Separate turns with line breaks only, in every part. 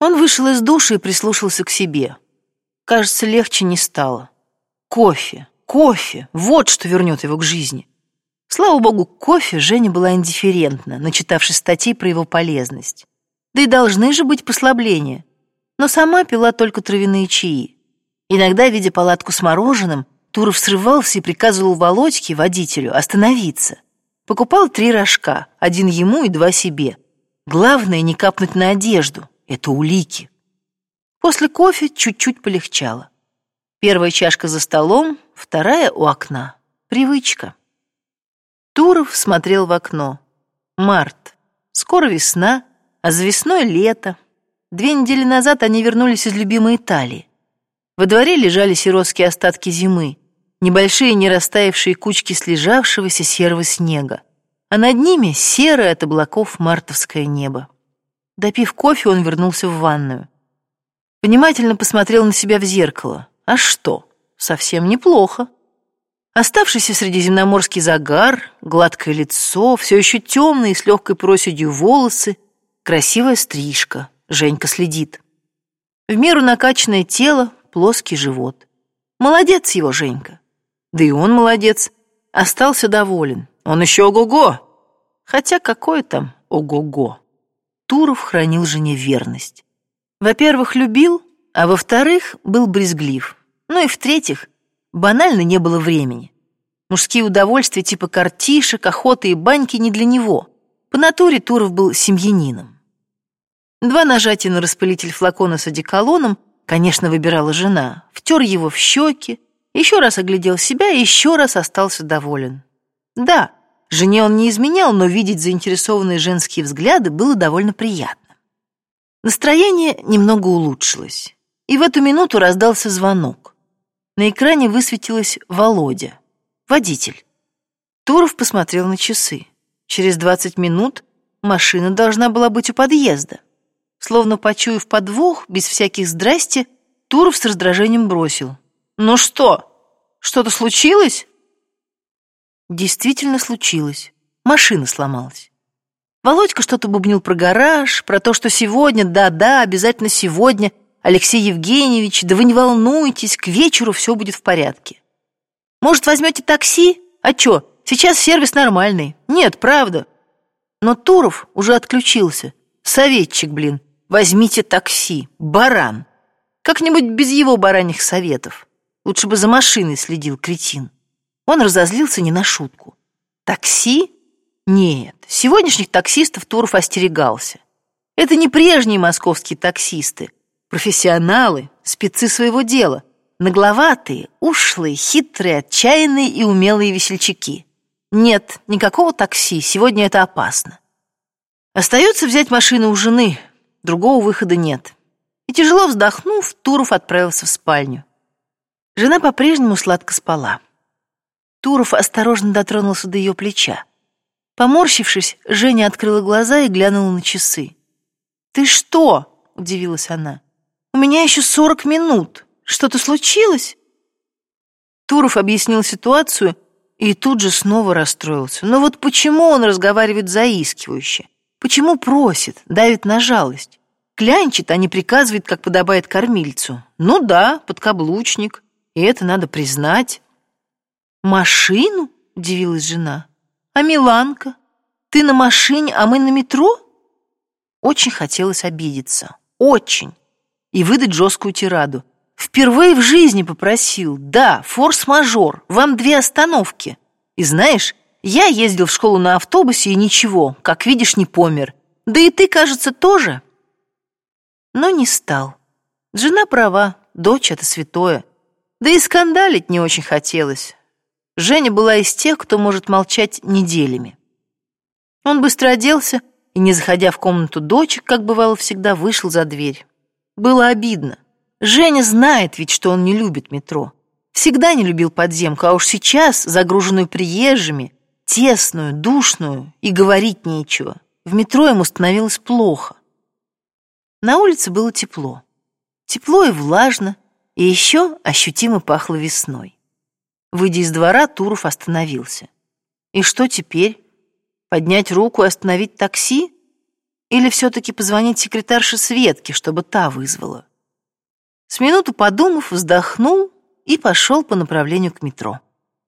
Он вышел из души и прислушался к себе. Кажется, легче не стало. Кофе, кофе, вот что вернет его к жизни. Слава богу, кофе Женя была индифферентна, начитавшись статей про его полезность. Да и должны же быть послабления. Но сама пила только травяные чаи. Иногда, видя палатку с мороженым, Туров срывался и приказывал Володьке, водителю, остановиться. Покупал три рожка, один ему и два себе. Главное, не капнуть на одежду. Это улики. После кофе чуть-чуть полегчало. Первая чашка за столом, вторая у окна. Привычка. Туров смотрел в окно. Март. Скоро весна, а за весной лето. Две недели назад они вернулись из любимой Италии. Во дворе лежали сиротские остатки зимы, небольшие не растаявшие кучки слежавшегося серого снега, а над ними серое от облаков мартовское небо. Допив кофе, он вернулся в ванную. Внимательно посмотрел на себя в зеркало. А что? Совсем неплохо. Оставшийся средиземноморский загар, гладкое лицо, все еще темные с легкой проседью волосы, красивая стрижка. Женька следит. В меру накачанное тело, плоский живот. Молодец его Женька. Да и он молодец. Остался доволен. Он еще ого-го. Хотя какой там ого-го. Туров хранил жене верность. Во-первых, любил, а во-вторых, был брезглив. Ну и в-третьих, банально не было времени. Мужские удовольствия типа картишек, охоты и баньки не для него. По натуре Туров был семьянином. Два нажатия на распылитель флакона с одеколоном Конечно, выбирала жена. Втер его в щеки, еще раз оглядел себя и еще раз остался доволен. Да, жене он не изменял, но видеть заинтересованные женские взгляды было довольно приятно. Настроение немного улучшилось. И в эту минуту раздался звонок. На экране высветилась Володя, водитель. Туров посмотрел на часы. Через 20 минут машина должна была быть у подъезда. Словно почуяв подвох, без всяких здрасти, Туров с раздражением бросил. «Ну что, что-то случилось?» Действительно случилось. Машина сломалась. Володька что-то бубнил про гараж, про то, что сегодня, да-да, обязательно сегодня, Алексей Евгеньевич, да вы не волнуйтесь, к вечеру все будет в порядке. Может, возьмете такси? А чё, сейчас сервис нормальный. Нет, правда. Но Туров уже отключился. Советчик, блин. Возьмите такси, баран. Как-нибудь без его бараньих советов. Лучше бы за машиной следил кретин. Он разозлился не на шутку. Такси? Нет, сегодняшних таксистов Туров остерегался. Это не прежние московские таксисты. Профессионалы, спецы своего дела. Нагловатые, ушлые, хитрые, отчаянные и умелые весельчаки. Нет, никакого такси, сегодня это опасно. Остается взять машину у жены, Другого выхода нет. И тяжело вздохнув, Туров отправился в спальню. Жена по-прежнему сладко спала. Туров осторожно дотронулся до ее плеча. Поморщившись, Женя открыла глаза и глянула на часы. «Ты что?» — удивилась она. «У меня еще сорок минут. Что-то случилось?» Туров объяснил ситуацию и тут же снова расстроился. Но вот почему он разговаривает заискивающе? Почему просит, давит на жалость? Клянчит, а не приказывает, как подобает кормильцу. Ну да, подкаблучник, и это надо признать. «Машину?» — удивилась жена. «А Миланка? Ты на машине, а мы на метро?» Очень хотелось обидеться. Очень. И выдать жесткую тираду. Впервые в жизни попросил. Да, форс-мажор, вам две остановки. И знаешь, я ездил в школу на автобусе и ничего, как видишь, не помер. Да и ты, кажется, тоже но не стал. Жена права, дочь — это святое. Да и скандалить не очень хотелось. Женя была из тех, кто может молчать неделями. Он быстро оделся и, не заходя в комнату дочек, как бывало всегда, вышел за дверь. Было обидно. Женя знает ведь, что он не любит метро. Всегда не любил подземку, а уж сейчас, загруженную приезжими, тесную, душную, и говорить нечего. В метро ему становилось плохо. На улице было тепло. Тепло и влажно, и еще ощутимо пахло весной. Выйдя из двора, Туров остановился. И что теперь? Поднять руку и остановить такси? Или все-таки позвонить секретарше Светке, чтобы та вызвала? С минуту подумав, вздохнул и пошел по направлению к метро.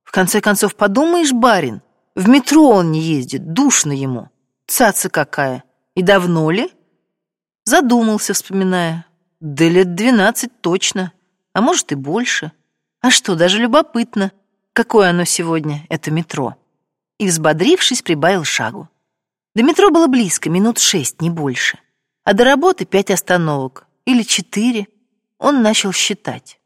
В конце концов, подумаешь, барин, в метро он не ездит, душно ему. Цаца какая. И давно ли? Задумался, вспоминая. Да лет двенадцать точно, а может и больше. А что, даже любопытно, какое оно сегодня, это метро. И, взбодрившись, прибавил шагу. До метро было близко, минут шесть, не больше. А до работы пять остановок. Или четыре. Он начал считать.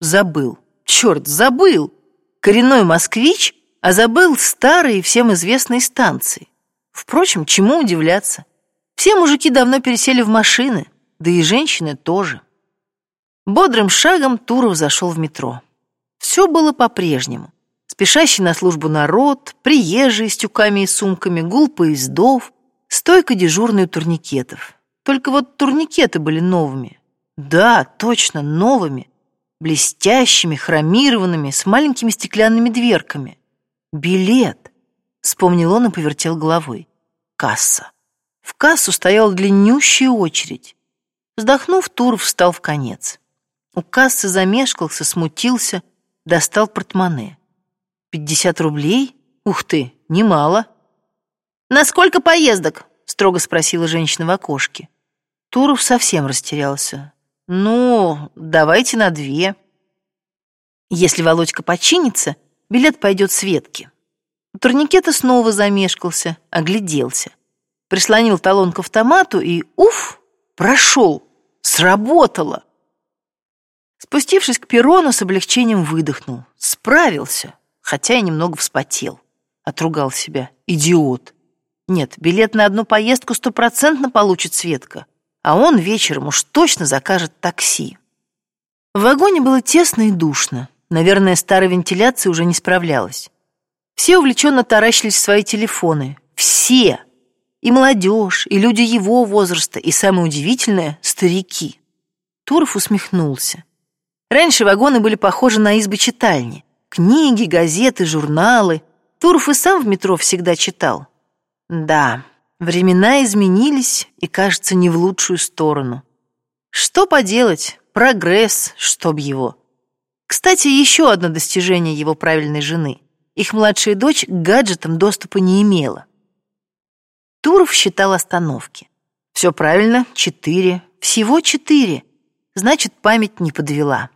Забыл. Черт, забыл! Коренной москвич, а забыл старые всем известные станции. Впрочем, чему удивляться? Все мужики давно пересели в машины, да и женщины тоже. Бодрым шагом Туров зашел в метро. Все было по-прежнему спешащий на службу народ, приезжие с тюками и сумками, гул поездов, стойка дежурной турникетов. Только вот турникеты были новыми. Да, точно, новыми. Блестящими, хромированными, с маленькими стеклянными дверками. Билет. Вспомнил он и повертел головой. Касса. В кассу стояла длиннющая очередь. Вздохнув, Туров встал в конец. У кассы замешкался, смутился, достал портмоне. Пятьдесят рублей? Ух ты, немало. На сколько поездок? строго спросила женщина в окошке. Туров совсем растерялся. Ну, давайте на две. Если Володька починится, билет пойдет Светке. У турникета снова замешкался, огляделся. Прислонил талон к автомату и, уф, прошел, сработало. Спустившись к перрону, с облегчением выдохнул. Справился хотя и немного вспотел. Отругал себя. Идиот. Нет, билет на одну поездку стопроцентно получит Светка, а он вечером уж точно закажет такси. В вагоне было тесно и душно. Наверное, старая вентиляция уже не справлялась. Все увлеченно таращились в свои телефоны. Все. И молодежь, и люди его возраста, и самое удивительное — старики. Туров усмехнулся. Раньше вагоны были похожи на избы читальни. Книги, газеты, журналы. Туров и сам в метро всегда читал. Да, времена изменились и, кажется, не в лучшую сторону. Что поделать? Прогресс, чтоб его. Кстати, еще одно достижение его правильной жены. Их младшая дочь к гаджетам доступа не имела. Туров считал остановки. Все правильно, четыре. Всего четыре. Значит, память не подвела.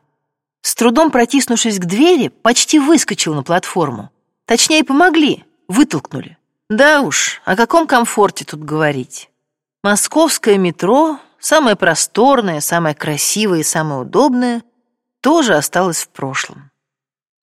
С трудом протиснувшись к двери, почти выскочил на платформу. Точнее, помогли, вытолкнули. Да уж, о каком комфорте тут говорить. Московское метро, самое просторное, самое красивое и самое удобное, тоже осталось в прошлом.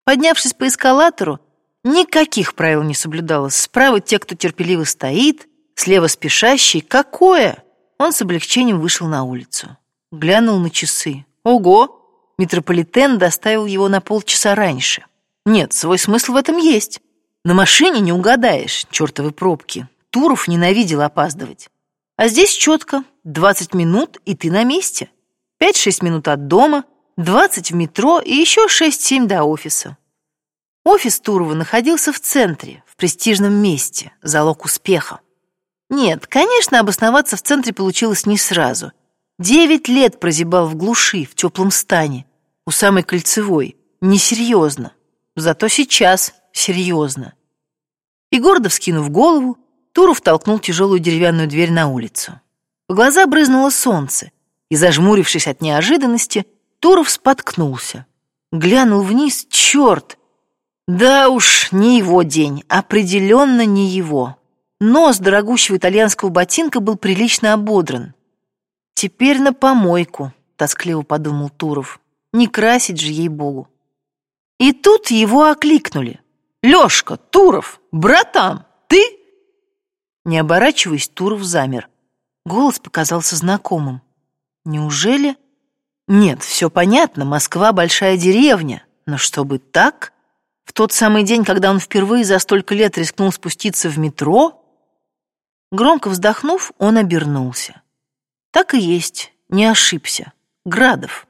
Поднявшись по эскалатору, никаких правил не соблюдалось. Справа те, кто терпеливо стоит, слева спешащий. Какое? Он с облегчением вышел на улицу. Глянул на часы. Ого! Метрополитен доставил его на полчаса раньше. Нет, свой смысл в этом есть. На машине не угадаешь, чертовы пробки. Туров ненавидел опаздывать. А здесь четко, 20 минут, и ты на месте. 5-6 минут от дома, 20 в метро и еще 6-7 до офиса. Офис Турова находился в центре, в престижном месте, залог успеха. Нет, конечно, обосноваться в центре получилось не сразу. Девять лет прозябал в глуши, в теплом стане у самой кольцевой. Несерьезно. Зато сейчас серьезно. И гордо вскинув голову, Туров толкнул тяжелую деревянную дверь на улицу. В глаза брызнуло солнце, и, зажмурившись от неожиданности, Туров споткнулся. Глянул вниз, черт! Да уж, не его день, определенно не его. Нос дорогущего итальянского ботинка был прилично ободран. «Теперь на помойку», — тоскливо подумал Туров. Не красить же ей-богу. И тут его окликнули. «Лёшка, Туров, братан, ты?» Не оборачиваясь, Туров замер. Голос показался знакомым. Неужели? Нет, все понятно, Москва большая деревня, но чтобы так? В тот самый день, когда он впервые за столько лет рискнул спуститься в метро? Громко вздохнув, он обернулся. Так и есть, не ошибся. Градов.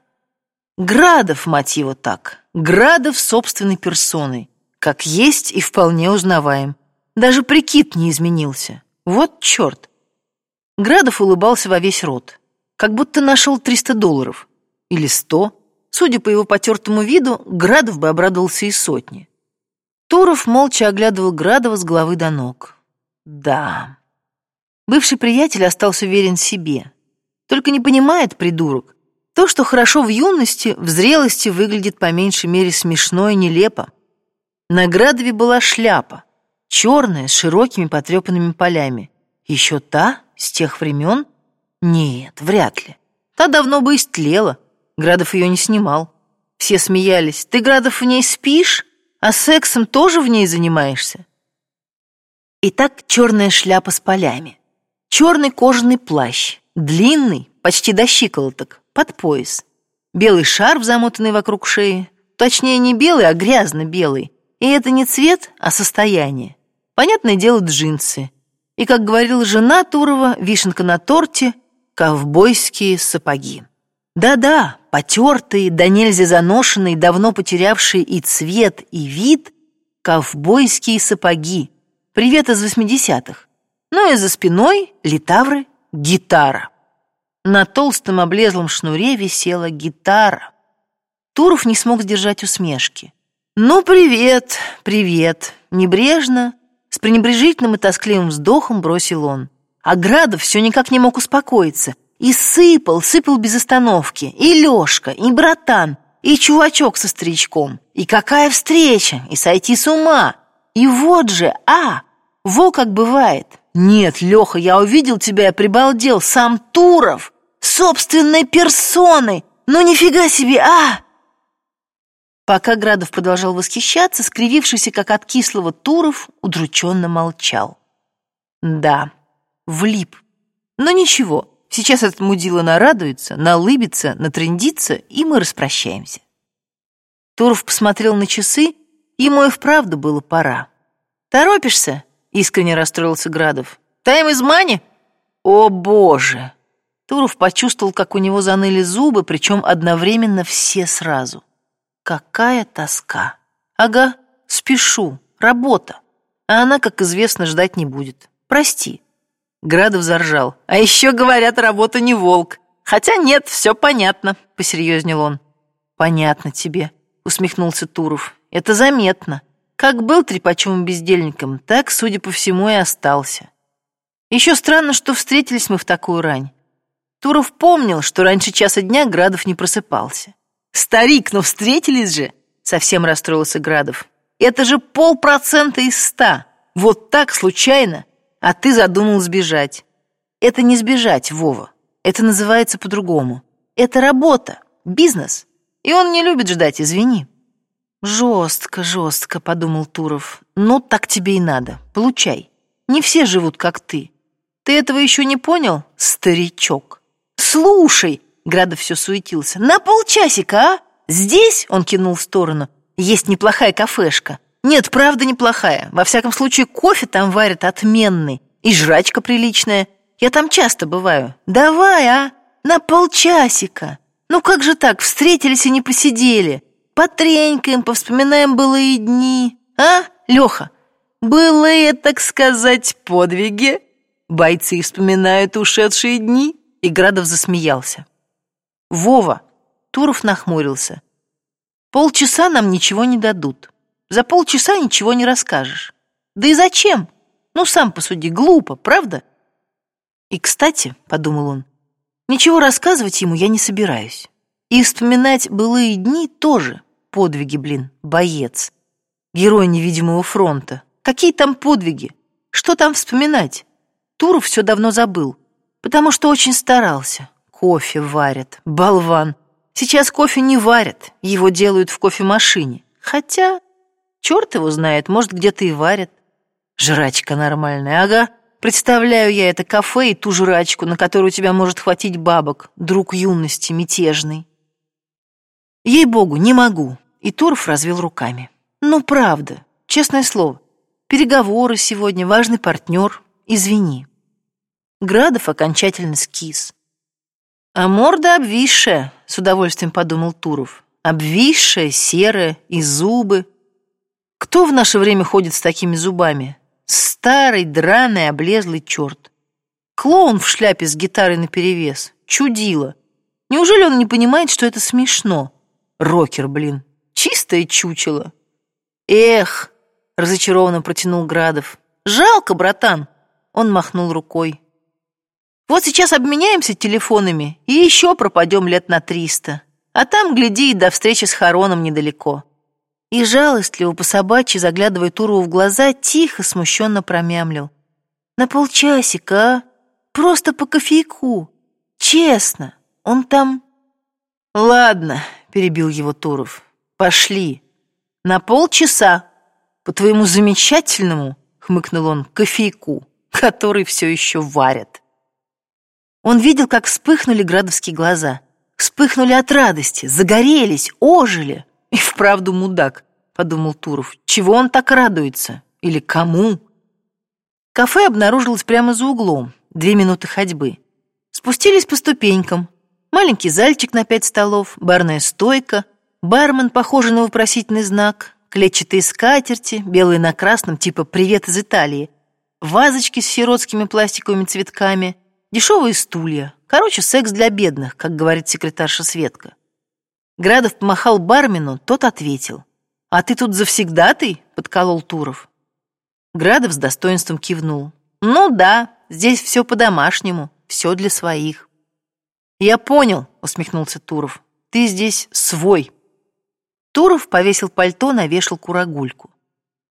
Градов, мать его так, Градов собственной персоной, как есть и вполне узнаваем. Даже прикид не изменился. Вот черт. Градов улыбался во весь рот, как будто нашел 300 долларов. Или 100. Судя по его потертому виду, Градов бы обрадовался и сотни. Туров молча оглядывал Градова с головы до ног. Да. Бывший приятель остался уверен в себе. Только не понимает, придурок, то, что хорошо в юности, в зрелости выглядит по меньшей мере смешно и нелепо. На Градове была шляпа, черная, с широкими потрепанными полями. Еще та, с тех времен? Нет, вряд ли. Та давно бы истлела. Градов ее не снимал. Все смеялись. Ты, Градов, в ней спишь? А сексом тоже в ней занимаешься? Итак, черная шляпа с полями. Черный кожаный плащ. Длинный, почти до щиколоток, под пояс. Белый шарф, замотанный вокруг шеи. Точнее, не белый, а грязно-белый. И это не цвет, а состояние. Понятное дело, джинсы. И, как говорила жена Турова, вишенка на торте — ковбойские сапоги. Да-да, потертые, да нельзя заношенные, давно потерявшие и цвет, и вид — ковбойские сапоги. Привет из восьмидесятых. Ну и за спиной литавры гитара. На толстом облезлом шнуре висела гитара. Туров не смог сдержать усмешки. «Ну, привет, привет!» Небрежно, с пренебрежительным и тоскливым вздохом бросил он. А Градов все никак не мог успокоиться — и сыпал, сыпал без остановки. И Лёшка, и братан, и чувачок со старичком. И какая встреча, и сойти с ума. И вот же, а, во как бывает. Нет, Лёха, я увидел тебя и прибалдел, сам Туров, собственной персоной. Ну нифига себе, а! Пока Градов продолжал восхищаться, скривившийся, как от кислого Туров, удрученно молчал. Да, влип. Но ничего, Сейчас этот мудила нарадуется, налыбится, натрендится, и мы распрощаемся. Туров посмотрел на часы, ему и вправду было пора. «Торопишься?» — искренне расстроился Градов. «Тайм из мани?» «О, боже!» Туров почувствовал, как у него заныли зубы, причем одновременно все сразу. «Какая тоска!» «Ага, спешу, работа. А она, как известно, ждать не будет. Прости». Градов заржал. «А еще, говорят, работа не волк. Хотя нет, все понятно», — посерьезнел он. «Понятно тебе», — усмехнулся Туров. «Это заметно. Как был трепачевым бездельником, так, судя по всему, и остался. Еще странно, что встретились мы в такую рань. Туров помнил, что раньше часа дня Градов не просыпался. «Старик, но встретились же!» — совсем расстроился Градов. «Это же полпроцента из ста. Вот так, случайно, а ты задумал сбежать. Это не сбежать, Вова. Это называется по-другому. Это работа, бизнес. И он не любит ждать, извини. Жестко, жестко, подумал Туров. Ну, так тебе и надо. Получай. Не все живут, как ты. Ты этого еще не понял, старичок? Слушай, Градов все суетился. На полчасика, а? Здесь, он кинул в сторону, есть неплохая кафешка. Нет, правда неплохая. Во всяком случае, кофе там варят отменный. И жрачка приличная. Я там часто бываю. Давай, а? На полчасика. Ну как же так, встретились и не посидели? Потренькаем, повспоминаем былые дни. А, Леха? Былые, так сказать, подвиги. Бойцы вспоминают ушедшие дни. И Градов засмеялся. Вова. Туров нахмурился. Полчаса нам ничего не дадут. За полчаса ничего не расскажешь. Да и зачем? Ну, сам посуди, глупо, правда? И, кстати, — подумал он, — ничего рассказывать ему я не собираюсь. И вспоминать былые дни тоже подвиги, блин, боец. Герой невидимого фронта. Какие там подвиги? Что там вспоминать? Туров все давно забыл, потому что очень старался. Кофе варят, болван. Сейчас кофе не варят, его делают в кофемашине. Хотя Черт его знает, может, где-то и варят. Жрачка нормальная, ага. Представляю я это кафе и ту жрачку, на которую тебя может хватить бабок, друг юности, мятежный. Ей-богу, не могу. И Туров развел руками. Ну, правда, честное слово. Переговоры сегодня, важный партнер. Извини. Градов окончательно скис. А морда обвисшая, с удовольствием подумал Туров. Обвисшая, серая, и зубы. Кто в наше время ходит с такими зубами? Старый, драный, облезлый черт. Клоун в шляпе с гитарой наперевес. Чудило. Неужели он не понимает, что это смешно? Рокер, блин. Чистое чучело. Эх, разочарованно протянул Градов. Жалко, братан. Он махнул рукой. Вот сейчас обменяемся телефонами и еще пропадем лет на триста. А там, гляди, и до встречи с Хароном недалеко. И жалостливо по собачьи, заглядывая Турову в глаза, тихо, смущенно промямлил. На полчасика, а? Просто по кофейку. Честно, он там... Ладно, перебил его Туров. Пошли. На полчаса. По твоему замечательному, хмыкнул он, кофейку, который все еще варят. Он видел, как вспыхнули градовские глаза. Вспыхнули от радости, загорелись, ожили. И вправду мудак, подумал Туров. Чего он так радуется? Или кому? Кафе обнаружилось прямо за углом, две минуты ходьбы. Спустились по ступенькам. Маленький зальчик на пять столов, барная стойка, бармен, похожий на вопросительный знак, клетчатые скатерти, белые на красном, типа «Привет из Италии», вазочки с сиротскими пластиковыми цветками, дешевые стулья. Короче, секс для бедных, как говорит секретарша Светка. Градов помахал бармену, тот ответил. «А ты тут завсегдатый?» — подколол Туров. Градов с достоинством кивнул. «Ну да, здесь все по-домашнему, все для своих». «Я понял», — усмехнулся Туров. «Ты здесь свой». Туров повесил пальто на вешалку рогульку.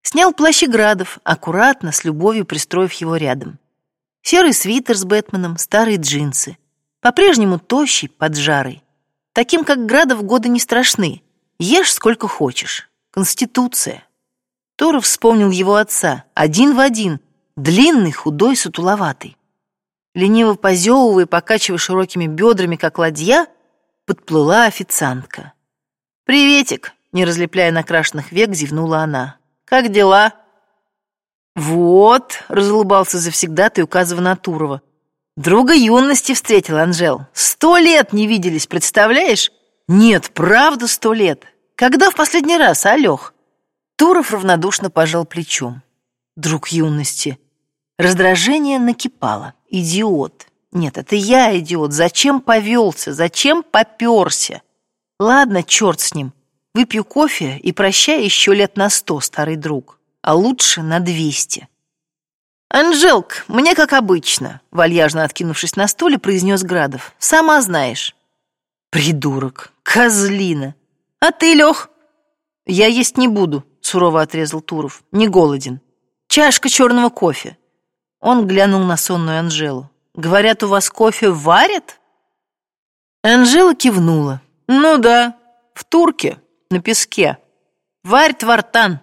Снял плащ Градов, аккуратно, с любовью пристроив его рядом. Серый свитер с Бэтменом, старые джинсы. По-прежнему тощий, под жарой. Таким, как Градов, годы не страшны. Ешь сколько хочешь. Конституция. Торов вспомнил его отца, один в один, длинный, худой, сутуловатый. Лениво позевывая, покачивая широкими бедрами, как ладья, подплыла официантка. «Приветик!» — не разлепляя накрашенных век, зевнула она. «Как дела?» «Вот», — разулыбался завсегдатый, указывая на Турова. Друга юности встретил Анжел. Сто лет не виделись, представляешь? Нет, правда сто лет. Когда в последний раз, Алёх? Туров равнодушно пожал плечом. Друг юности. Раздражение накипало. Идиот. Нет, это я идиот. Зачем повелся? Зачем попёрся? Ладно, черт с ним. Выпью кофе и прощай еще лет на сто, старый друг. А лучше на двести. «Анжелк, мне как обычно», — вальяжно откинувшись на стуле, произнес Градов. «Сама знаешь». «Придурок, козлина. А ты, Лех?» «Я есть не буду», — сурово отрезал Туров. «Не голоден. Чашка черного кофе». Он глянул на сонную Анжелу. «Говорят, у вас кофе варят?» Анжела кивнула. «Ну да, в турке, на песке. Варят вартан.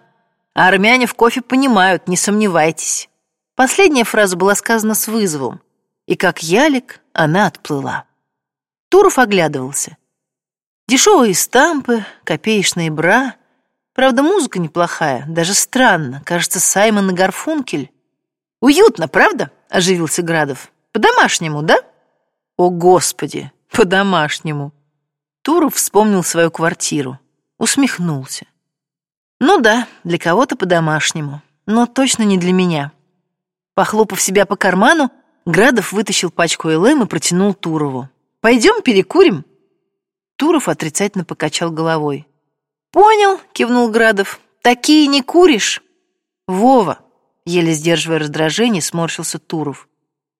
А армяне в кофе понимают, не сомневайтесь». Последняя фраза была сказана с вызовом, и как ялик она отплыла. Туров оглядывался. Дешевые стампы, копеечные бра. Правда, музыка неплохая, даже странно. Кажется, Саймон и Гарфункель. «Уютно, правда?» — оживился Градов. «По-домашнему, да?» «О, Господи, по-домашнему!» Туров вспомнил свою квартиру, усмехнулся. «Ну да, для кого-то по-домашнему, но точно не для меня». Похлопав себя по карману, Градов вытащил пачку ЛМ и протянул Турову. «Пойдем перекурим?» Туров отрицательно покачал головой. «Понял», — кивнул Градов. «Такие не куришь?» «Вова», — еле сдерживая раздражение, сморщился Туров.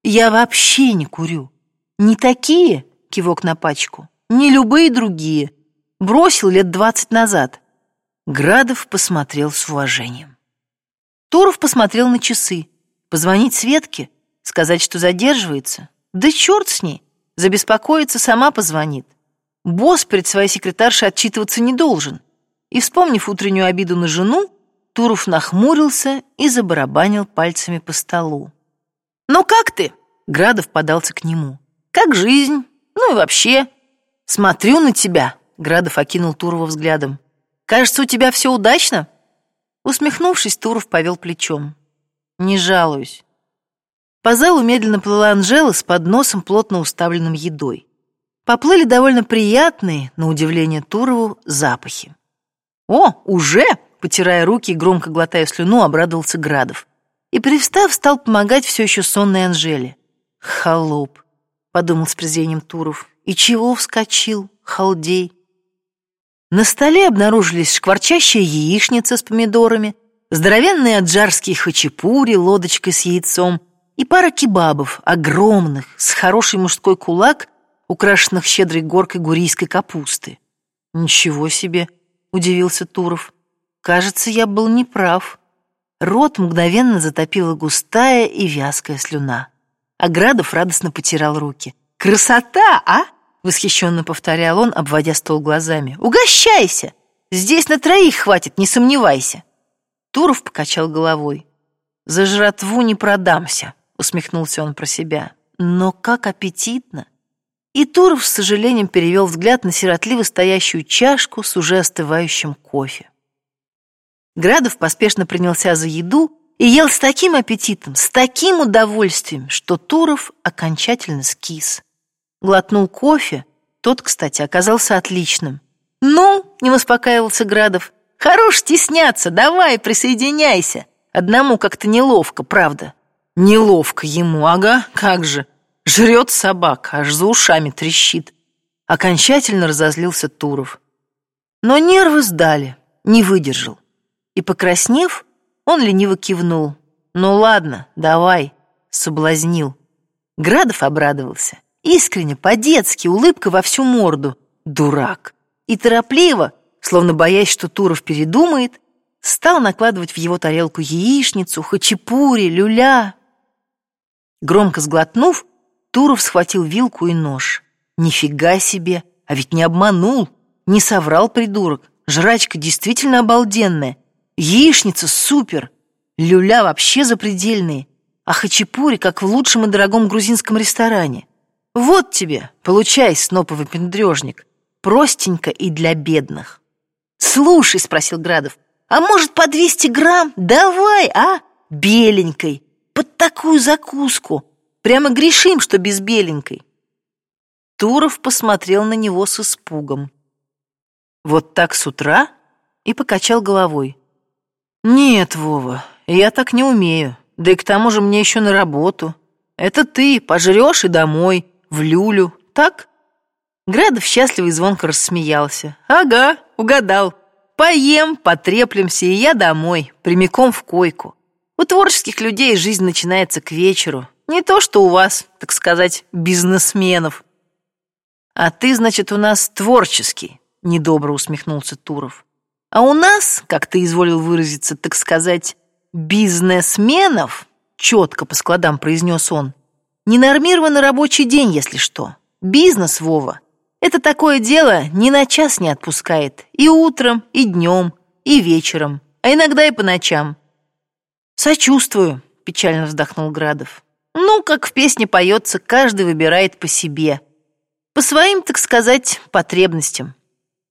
«Я вообще не курю. Не такие», — кивок на пачку, «не любые другие. Бросил лет двадцать назад». Градов посмотрел с уважением. Туров посмотрел на часы. Позвонить Светке? Сказать, что задерживается? Да черт с ней! Забеспокоиться сама позвонит. Босс перед своей секретаршей отчитываться не должен. И, вспомнив утреннюю обиду на жену, Туров нахмурился и забарабанил пальцами по столу. «Ну как ты?» — Градов подался к нему. «Как жизнь? Ну и вообще?» «Смотрю на тебя», — Градов окинул Турова взглядом. «Кажется, у тебя все удачно?» Усмехнувшись, Туров повел плечом. Не жалуюсь. По залу медленно плыла Анжела с подносом, плотно уставленным едой. Поплыли довольно приятные, на удивление Турову, запахи. «О, уже!» — потирая руки и громко глотая слюну, обрадовался Градов. И, привстав, стал помогать все еще сонной Анжеле. Холоп, подумал с презрением Туров. И чего вскочил, халдей? На столе обнаружились шкварчащая яичница с помидорами, здоровенные аджарские хачапури, лодочкой с яйцом и пара кебабов, огромных, с хороший мужской кулак, украшенных щедрой горкой гурийской капусты. «Ничего себе!» — удивился Туров. «Кажется, я был неправ». Рот мгновенно затопила густая и вязкая слюна. Аградов радостно потирал руки. «Красота, а?» — восхищенно повторял он, обводя стол глазами. «Угощайся! Здесь на троих хватит, не сомневайся!» Туров покачал головой. «За жратву не продамся», — усмехнулся он про себя. «Но как аппетитно!» И Туров с сожалением перевел взгляд на сиротливо стоящую чашку с уже остывающим кофе. Градов поспешно принялся за еду и ел с таким аппетитом, с таким удовольствием, что Туров окончательно скис. Глотнул кофе, тот, кстати, оказался отличным. «Ну», — не успокаивался Градов, — «хорош стесняться, давай, присоединяйся. Одному как-то неловко, правда». «Неловко ему, ага, как же. Жрет собака, аж за ушами трещит». Окончательно разозлился Туров. Но нервы сдали, не выдержал. И, покраснев, он лениво кивнул. «Ну ладно, давай», — соблазнил. Градов обрадовался. Искренне, по-детски, улыбка во всю морду. Дурак. И торопливо, словно боясь, что Туров передумает, стал накладывать в его тарелку яичницу, хачапури, люля. Громко сглотнув, Туров схватил вилку и нож. Нифига себе, а ведь не обманул, не соврал придурок. Жрачка действительно обалденная. Яичница супер, люля вообще запредельные, а хачапури как в лучшем и дорогом грузинском ресторане. Вот тебе, получай, сноповый пендрежник, простенько и для бедных. «Слушай», — спросил Градов, «а может, по 200 грамм? Давай, а? Беленькой, под такую закуску. Прямо грешим, что без беленькой». Туров посмотрел на него с испугом. «Вот так с утра?» и покачал головой. «Нет, Вова, я так не умею. Да и к тому же мне еще на работу. Это ты пожрешь и домой, в люлю, так?» Градов счастливо и звонко рассмеялся. «Ага, угадал. Поем, потреплемся, и я домой, прямиком в койку. У творческих людей жизнь начинается к вечеру. Не то, что у вас, так сказать, бизнесменов». «А ты, значит, у нас творческий», — недобро усмехнулся Туров. А у нас, как ты изволил выразиться, так сказать, бизнесменов, четко по складам произнес он, ненормированный рабочий день, если что. Бизнес, Вова, это такое дело ни на час не отпускает. И утром, и днем, и вечером, а иногда и по ночам. Сочувствую, печально вздохнул Градов. Ну, как в песне поется, каждый выбирает по себе. По своим, так сказать, потребностям.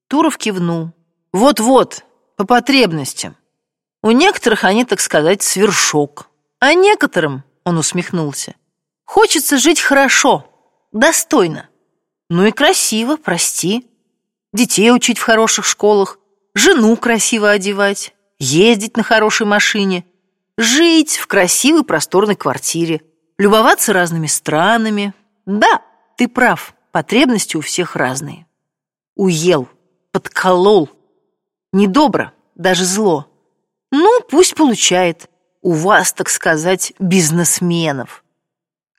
Туров кивнул. Вот-вот, по потребностям. У некоторых они, так сказать, свершок. А некоторым, он усмехнулся, хочется жить хорошо, достойно. Ну и красиво, прости. Детей учить в хороших школах, жену красиво одевать, ездить на хорошей машине, жить в красивой просторной квартире, любоваться разными странами. Да, ты прав, потребности у всех разные. Уел, подколол, Недобро, даже зло. Ну, пусть получает. У вас, так сказать, бизнесменов.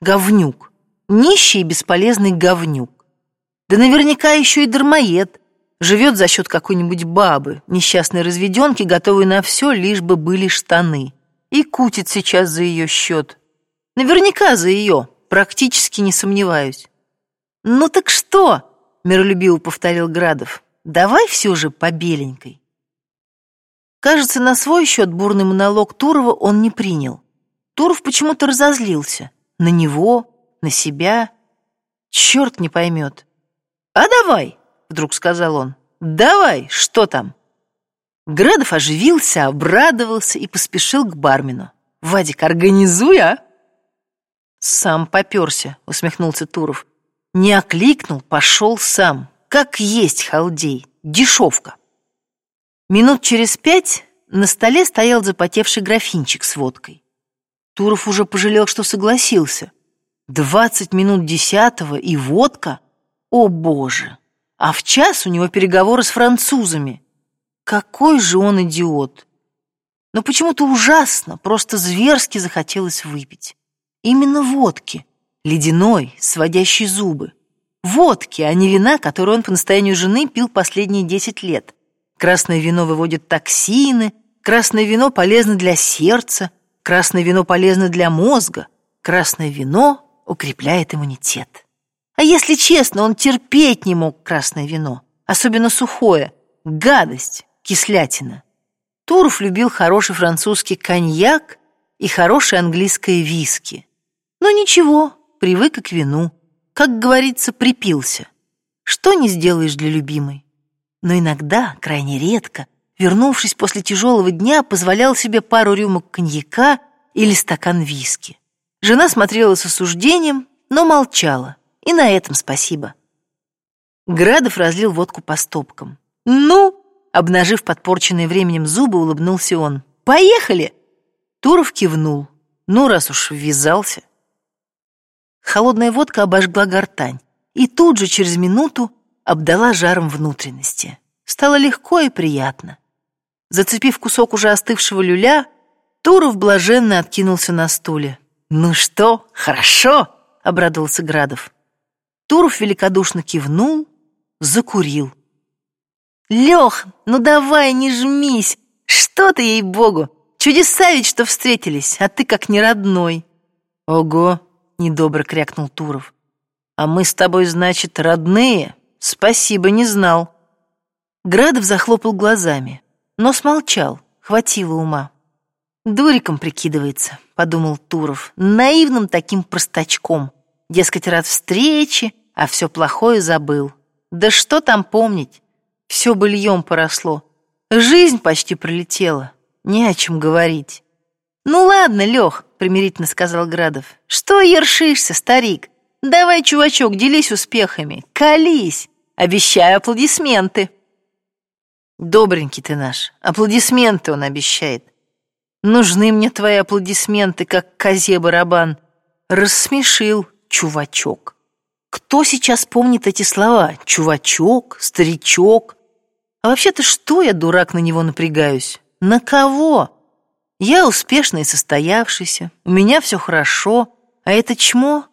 Говнюк. Нищий и бесполезный говнюк. Да наверняка еще и дармоед. Живет за счет какой-нибудь бабы, несчастной разведенки, готовой на все, лишь бы были штаны. И кутит сейчас за ее счет. Наверняка за ее, практически не сомневаюсь. «Ну так что?» — миролюбиво повторил Градов. «Давай все же по беленькой». Кажется, на свой счет бурный монолог Турова он не принял. Туров почему-то разозлился. На него, на себя. Черт не поймет. «А давай!» — вдруг сказал он. «Давай, что там?» Градов оживился, обрадовался и поспешил к бармену. «Вадик, организуй, а?» «Сам поперся», — усмехнулся Туров. «Не окликнул, пошел сам. Как есть халдей, дешевка». Минут через пять на столе стоял запотевший графинчик с водкой. Туров уже пожалел, что согласился. Двадцать минут десятого и водка? О, боже! А в час у него переговоры с французами. Какой же он идиот! Но почему-то ужасно, просто зверски захотелось выпить. Именно водки, ледяной, сводящей зубы. Водки, а не вина, которую он по настоянию жены пил последние десять лет. Красное вино выводит токсины, красное вино полезно для сердца, красное вино полезно для мозга, красное вино укрепляет иммунитет. А если честно, он терпеть не мог красное вино, особенно сухое, гадость, кислятина. Туров любил хороший французский коньяк и хорошее английское виски. Но ничего, привык к вину. Как говорится, припился. Что не сделаешь для любимой? Но иногда, крайне редко, вернувшись после тяжелого дня, позволял себе пару рюмок коньяка или стакан виски. Жена смотрела с осуждением, но молчала. И на этом спасибо. Градов разлил водку по стопкам. «Ну!» — обнажив подпорченные временем зубы, улыбнулся он. «Поехали!» Туров кивнул. «Ну, раз уж ввязался». Холодная водка обожгла гортань, и тут же, через минуту, обдала жаром внутренности. Стало легко и приятно. Зацепив кусок уже остывшего люля, Туров блаженно откинулся на стуле. «Ну что, хорошо!» — обрадовался Градов. Туров великодушно кивнул, закурил. «Лех, ну давай, не жмись! Что ты, ей-богу! Чудеса ведь, что встретились, а ты как не родной!» «Ого!» — недобро крякнул Туров. «А мы с тобой, значит, родные? Спасибо, не знал». Градов захлопал глазами, но смолчал, хватило ума. «Дуриком прикидывается», — подумал Туров, наивным таким простачком. Дескать, рад встрече, а все плохое забыл. Да что там помнить? Все быльем поросло. Жизнь почти пролетела. Не о чем говорить. «Ну ладно, Лех», — примирительно сказал Градов. «Что ершишься, старик? Давай, чувачок, делись успехами. Колись. Обещаю аплодисменты». «Добренький ты наш. Аплодисменты он обещает. Нужны мне твои аплодисменты, как козе барабан. Рассмешил, чувачок. Кто сейчас помнит эти слова? Чувачок, старичок. А вообще-то что я, дурак, на него напрягаюсь? На кого? Я успешный и состоявшийся, у меня все хорошо, а это чмо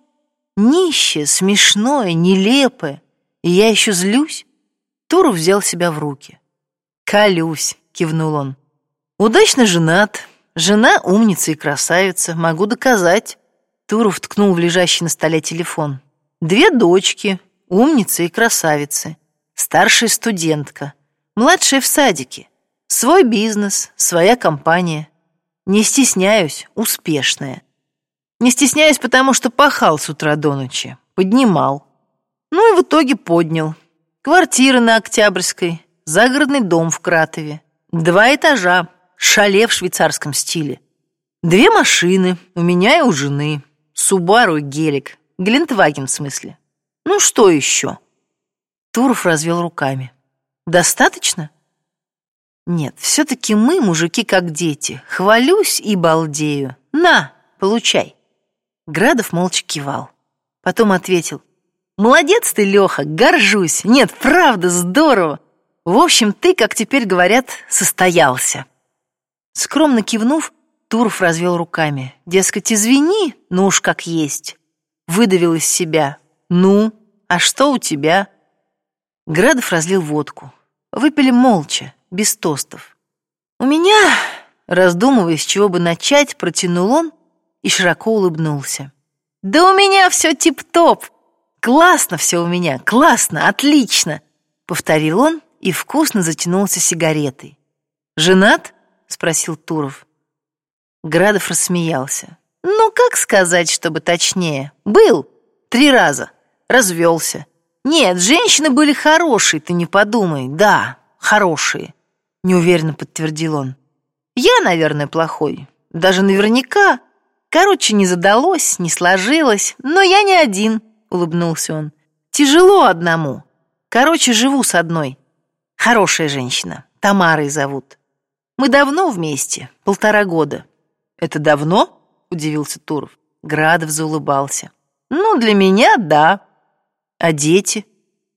нищее, смешное, нелепое, и я еще злюсь. Туру взял себя в руки. «Колюсь», — кивнул он. «Удачно женат. Жена умница и красавица, могу доказать». Туров ткнул в лежащий на столе телефон. «Две дочки, умница и красавицы. Старшая студентка, младшая в садике. Свой бизнес, своя компания. Не стесняюсь, успешная. Не стесняюсь, потому что пахал с утра до ночи, поднимал. Ну и в итоге поднял. Квартира на Октябрьской, загородный дом в Кратове, два этажа, шале в швейцарском стиле. Две машины, у меня и у жены. Субару и гелик. Глинтваген в смысле. Ну что еще? Туров развел руками. Достаточно? Нет, все-таки мы, мужики, как дети. Хвалюсь и балдею. На, получай. Градов молча кивал. Потом ответил. Молодец ты, Леха, горжусь. Нет, правда, здорово. В общем, ты, как теперь говорят, состоялся. Скромно кивнув, Туров развел руками. Дескать, извини, ну уж как есть. Выдавил из себя. Ну, а что у тебя? Градов разлил водку. Выпили молча, без тостов. «У меня...» — раздумывая, с чего бы начать, протянул он и широко улыбнулся. «Да у меня все тип-топ! Классно все у меня, классно, отлично!» — повторил он и вкусно затянулся сигаретой. «Женат?» — спросил Туров. Градов рассмеялся. «Ну, как сказать, чтобы точнее? Был. Три раза. Развелся. Нет, женщины были хорошие, ты не подумай. Да, хорошие неуверенно подтвердил он. Я, наверное, плохой. Даже наверняка. Короче, не задалось, не сложилось, но я не один, улыбнулся он. Тяжело одному. Короче, живу с одной. Хорошая женщина. Тамарой зовут. Мы давно вместе, полтора года. Это давно? удивился Туров. Градов заулыбался. Ну, для меня — да. А дети?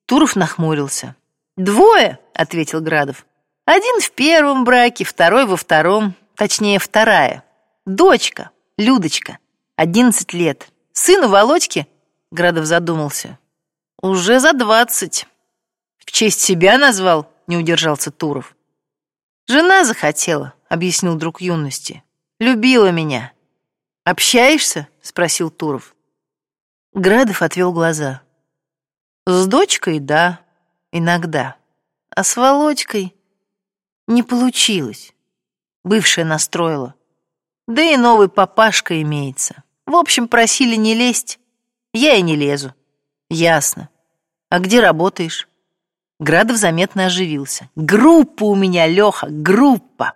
Туров нахмурился. Двое, — ответил Градов. Один в первом браке, второй во втором, точнее, вторая. Дочка, Людочка, одиннадцать лет. Сыну Володьке, — Градов задумался, — уже за двадцать. В честь себя назвал, — не удержался Туров. Жена захотела, — объяснил друг юности. Любила меня. «Общаешься?» — спросил Туров. Градов отвел глаза. «С дочкой, да, иногда. А с Володькой не получилось. Бывшая настроила. Да и новый папашка имеется. В общем, просили не лезть. Я и не лезу. Ясно. А где работаешь?» Градов заметно оживился. «Группа у меня, Леха, группа!»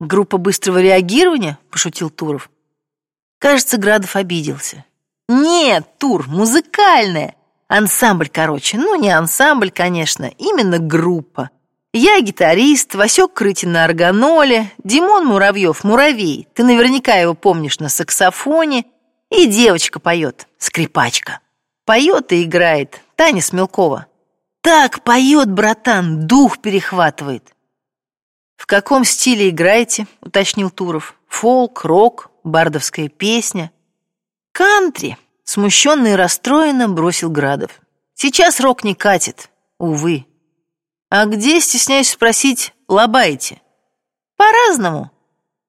«Группа быстрого реагирования?» — пошутил Туров. Кажется, Градов обиделся. «Нет, Тур, музыкальная. Ансамбль, короче. Ну, не ансамбль, конечно, именно группа. Я гитарист, Васек Крытин на органоле, Димон Муравьев, муравей. Ты наверняка его помнишь на саксофоне. И девочка поет, скрипачка. Поет и играет, Таня Смелкова. Так поет, братан, дух перехватывает. «В каком стиле играете?» — уточнил Туров. «Фолк, рок, бардовская песня?» «Кантри!» — смущенно и расстроенно бросил Градов. «Сейчас рок не катит, увы». «А где, стесняюсь спросить, лобаете?» «По-разному».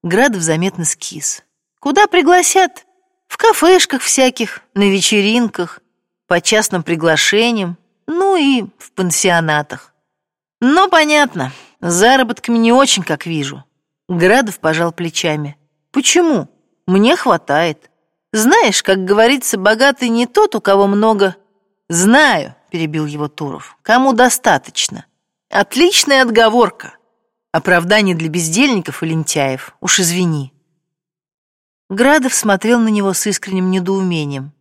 Градов заметно скис. «Куда пригласят? В кафешках всяких, на вечеринках, по частным приглашениям, ну и в пансионатах». «Ну, понятно. С заработками не очень, как вижу. Градов пожал плечами. Почему? Мне хватает. Знаешь, как говорится, богатый не тот, у кого много. Знаю, перебил его Туров. Кому достаточно. Отличная отговорка. Оправдание для бездельников и лентяев. Уж извини. Градов смотрел на него с искренним недоумением.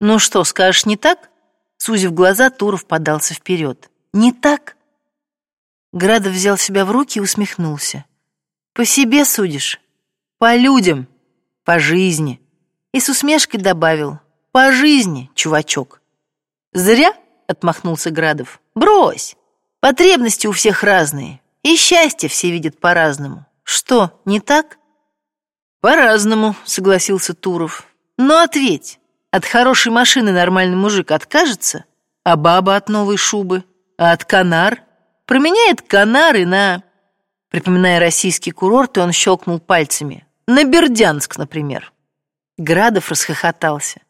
«Ну что, скажешь, не так?» Сузив глаза, Туров подался вперед. «Не так?» Градов взял себя в руки и усмехнулся. «По себе судишь? По людям, по жизни». И с усмешкой добавил «По жизни, чувачок». «Зря?» — отмахнулся Градов. «Брось! Потребности у всех разные, и счастье все видят по-разному. Что, не так?» «По-разному», — согласился Туров. «Но ответь, от хорошей машины нормальный мужик откажется? А баба от новой шубы? А от канар?» променяет Канары на... Припоминая российские курорты, он щелкнул пальцами. На Бердянск, например. Градов расхохотался.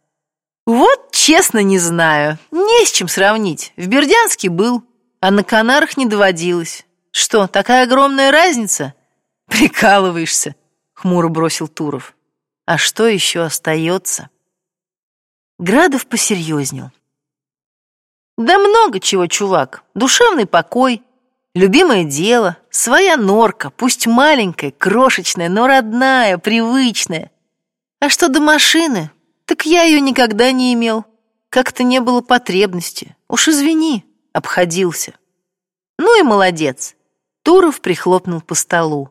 Вот честно не знаю. Не с чем сравнить. В Бердянске был, а на Канарах не доводилось. Что, такая огромная разница? Прикалываешься, хмуро бросил Туров. А что еще остается? Градов посерьезнел. Да много чего, чувак. Душевный покой, Любимое дело, своя норка, пусть маленькая, крошечная, но родная, привычная. А что до машины, так я ее никогда не имел. Как-то не было потребности. Уж извини, обходился. Ну и молодец. Туров прихлопнул по столу.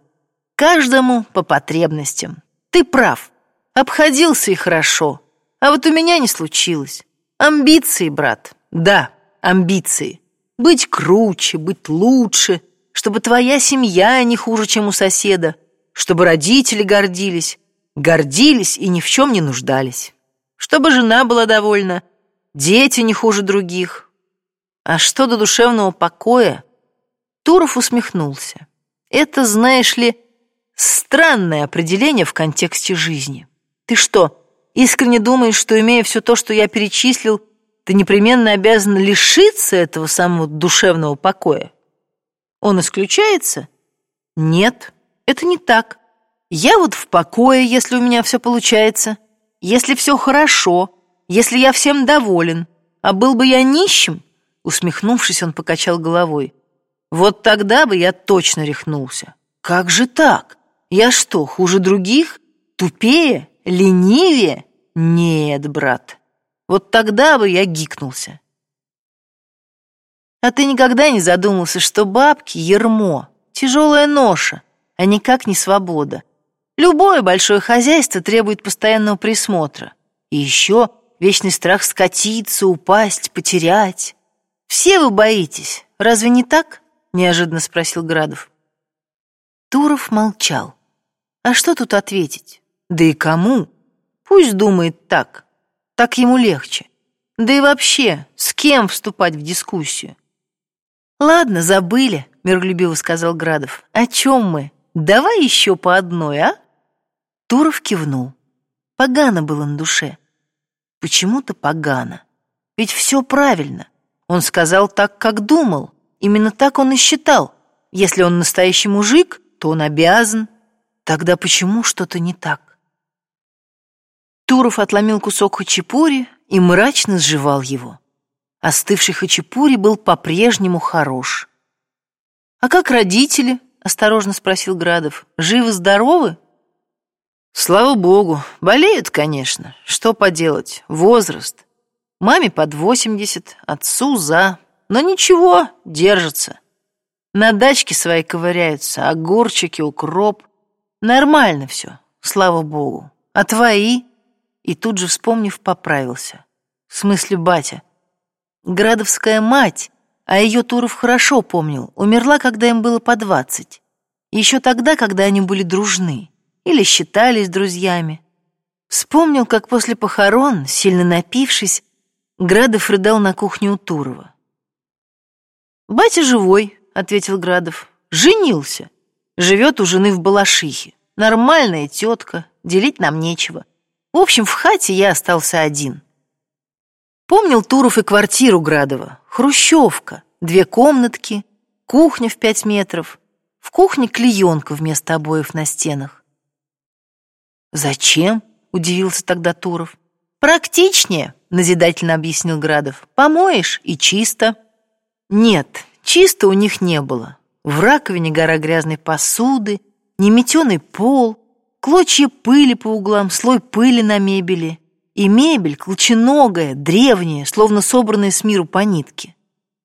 Каждому по потребностям. Ты прав. Обходился и хорошо. А вот у меня не случилось. Амбиции, брат. Да, амбиции. Быть круче, быть лучше, чтобы твоя семья не хуже, чем у соседа, чтобы родители гордились, гордились и ни в чем не нуждались, чтобы жена была довольна, дети не хуже других. А что до душевного покоя? Туров усмехнулся. Это, знаешь ли, странное определение в контексте жизни. Ты что, искренне думаешь, что, имея все то, что я перечислил, ты непременно обязан лишиться этого самого душевного покоя. Он исключается? Нет, это не так. Я вот в покое, если у меня все получается, если все хорошо, если я всем доволен. А был бы я нищим, усмехнувшись, он покачал головой. Вот тогда бы я точно рехнулся. Как же так? Я что, хуже других? Тупее? Ленивее? Нет, брат. Вот тогда бы я гикнулся. А ты никогда не задумался, что бабки — ермо, тяжелая ноша, а никак не свобода. Любое большое хозяйство требует постоянного присмотра. И еще вечный страх скатиться, упасть, потерять. Все вы боитесь, разве не так? Неожиданно спросил Градов. Туров молчал. А что тут ответить? Да и кому? Пусть думает так. Так ему легче. Да и вообще, с кем вступать в дискуссию? Ладно, забыли, миролюбиво сказал Градов. О чем мы? Давай еще по одной, а? Туров кивнул. Погано было на душе. Почему-то погано. Ведь все правильно. Он сказал так, как думал. Именно так он и считал. Если он настоящий мужик, то он обязан. Тогда почему что-то не так? Туров отломил кусок хачапури и мрачно сживал его. Остывший хачапури был по-прежнему хорош. «А как родители?» — осторожно спросил Градов. «Живы-здоровы?» «Слава богу. Болеют, конечно. Что поделать? Возраст. Маме под восемьдесят, отцу за. Но ничего, держатся. На дачке своей ковыряются, огурчики, укроп. Нормально все, слава богу. А твои?» И тут же, вспомнив, поправился. В смысле, батя. Градовская мать, а ее Туров хорошо помнил, умерла, когда им было по двадцать. Еще тогда, когда они были дружны или считались друзьями. Вспомнил, как после похорон, сильно напившись, Градов рыдал на кухне у Турова. «Батя живой», — ответил Градов. «Женился. Живет у жены в Балашихе. Нормальная тетка, делить нам нечего. В общем, в хате я остался один. Помнил Туров и квартиру Градова. Хрущевка, две комнатки, кухня в пять метров. В кухне клеенка вместо обоев на стенах. «Зачем?» — удивился тогда Туров. «Практичнее», — назидательно объяснил Градов. «Помоешь и чисто». Нет, чисто у них не было. В раковине гора грязной посуды, неметеный пол, клочья пыли по углам, слой пыли на мебели. И мебель клоченогая, древняя, словно собранная с миру по нитке.